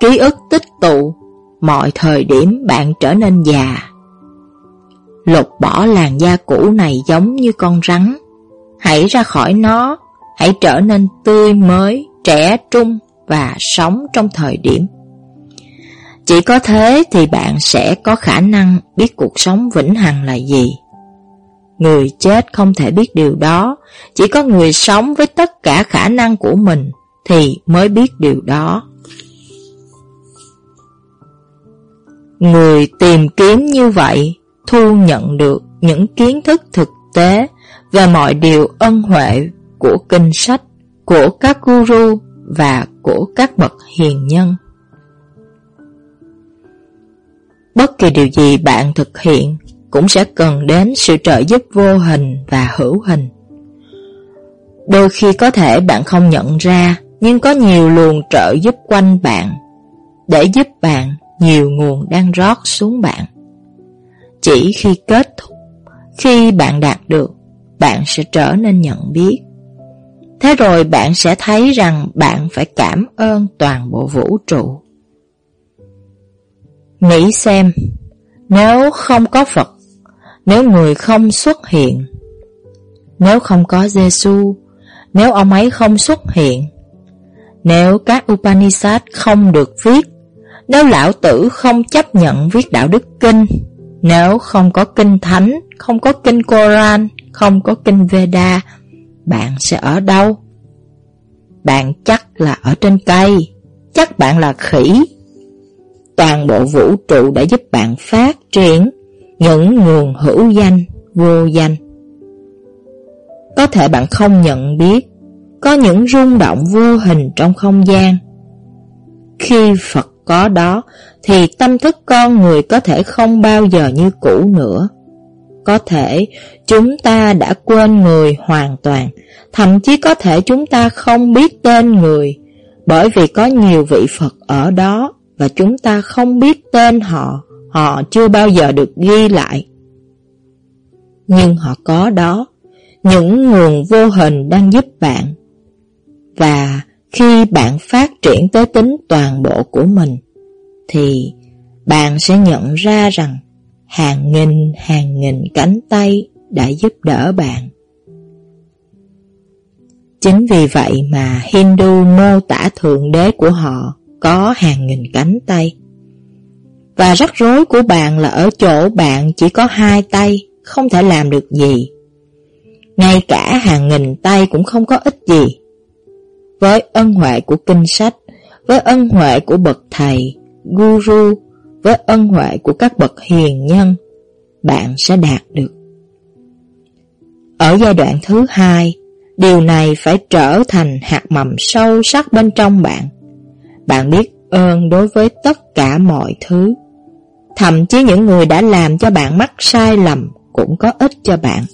ký ức tích tụ, mọi thời điểm bạn trở nên già. Lột bỏ làn da cũ này giống như con rắn. Hãy ra khỏi nó, hãy trở nên tươi mới, trẻ trung và sống trong thời điểm. Chỉ có thế thì bạn sẽ có khả năng biết cuộc sống vĩnh hằng là gì. Người chết không thể biết điều đó, chỉ có người sống với tất cả khả năng của mình thì mới biết điều đó. Người tìm kiếm như vậy thu nhận được những kiến thức thực tế và mọi điều ân huệ của kinh sách, của các guru và của các bậc hiền nhân. Bất kỳ điều gì bạn thực hiện cũng sẽ cần đến sự trợ giúp vô hình và hữu hình. Đôi khi có thể bạn không nhận ra, nhưng có nhiều luồng trợ giúp quanh bạn, để giúp bạn nhiều nguồn đang rót xuống bạn. Chỉ khi kết thúc, khi bạn đạt được, bạn sẽ trở nên nhận biết. Thế rồi bạn sẽ thấy rằng bạn phải cảm ơn toàn bộ vũ trụ. Nghĩ xem, nếu không có Phật, nếu người không xuất hiện, nếu không có Giêsu, nếu ông ấy không xuất hiện, nếu các Upanishad không được viết, nếu lão tử không chấp nhận viết đạo đức kinh, nếu không có kinh thánh, không có kinh Koran, không có kinh Veda, bạn sẽ ở đâu? Bạn chắc là ở trên cây, chắc bạn là khỉ. Toàn bộ vũ trụ đã giúp bạn phát triển những nguồn hữu danh, vô danh. Có thể bạn không nhận biết, có những rung động vô hình trong không gian. Khi Phật có đó, thì tâm thức con người có thể không bao giờ như cũ nữa. Có thể chúng ta đã quên người hoàn toàn, thậm chí có thể chúng ta không biết tên người, bởi vì có nhiều vị Phật ở đó và chúng ta không biết tên họ họ chưa bao giờ được ghi lại. Nhưng họ có đó, những nguồn vô hình đang giúp bạn. Và khi bạn phát triển tới tính toàn bộ của mình, thì bạn sẽ nhận ra rằng hàng nghìn hàng nghìn cánh tay đã giúp đỡ bạn. Chính vì vậy mà Hindu mô tả Thượng Đế của họ có hàng nghìn cánh tay. Và rắc rối của bạn là ở chỗ bạn chỉ có hai tay, không thể làm được gì. Ngay cả hàng nghìn tay cũng không có ích gì. Với ân huệ của kinh sách, với ân huệ của bậc thầy, guru, với ân huệ của các bậc hiền nhân, bạn sẽ đạt được. Ở giai đoạn thứ hai, điều này phải trở thành hạt mầm sâu sắc bên trong bạn. Bạn biết ơn đối với tất cả mọi thứ. Thậm chí những người đã làm cho bạn mắc sai lầm cũng có ích cho bạn.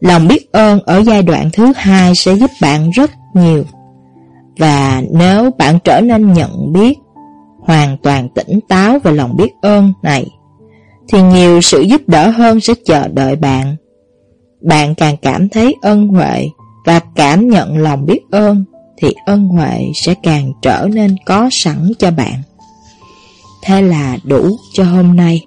Lòng biết ơn ở giai đoạn thứ hai sẽ giúp bạn rất nhiều. Và nếu bạn trở nên nhận biết, hoàn toàn tỉnh táo về lòng biết ơn này, thì nhiều sự giúp đỡ hơn sẽ chờ đợi bạn. Bạn càng cảm thấy ân huệ, và cảm nhận lòng biết ơn thì ân huệ sẽ càng trở nên có sẵn cho bạn. Thế là đủ cho hôm nay.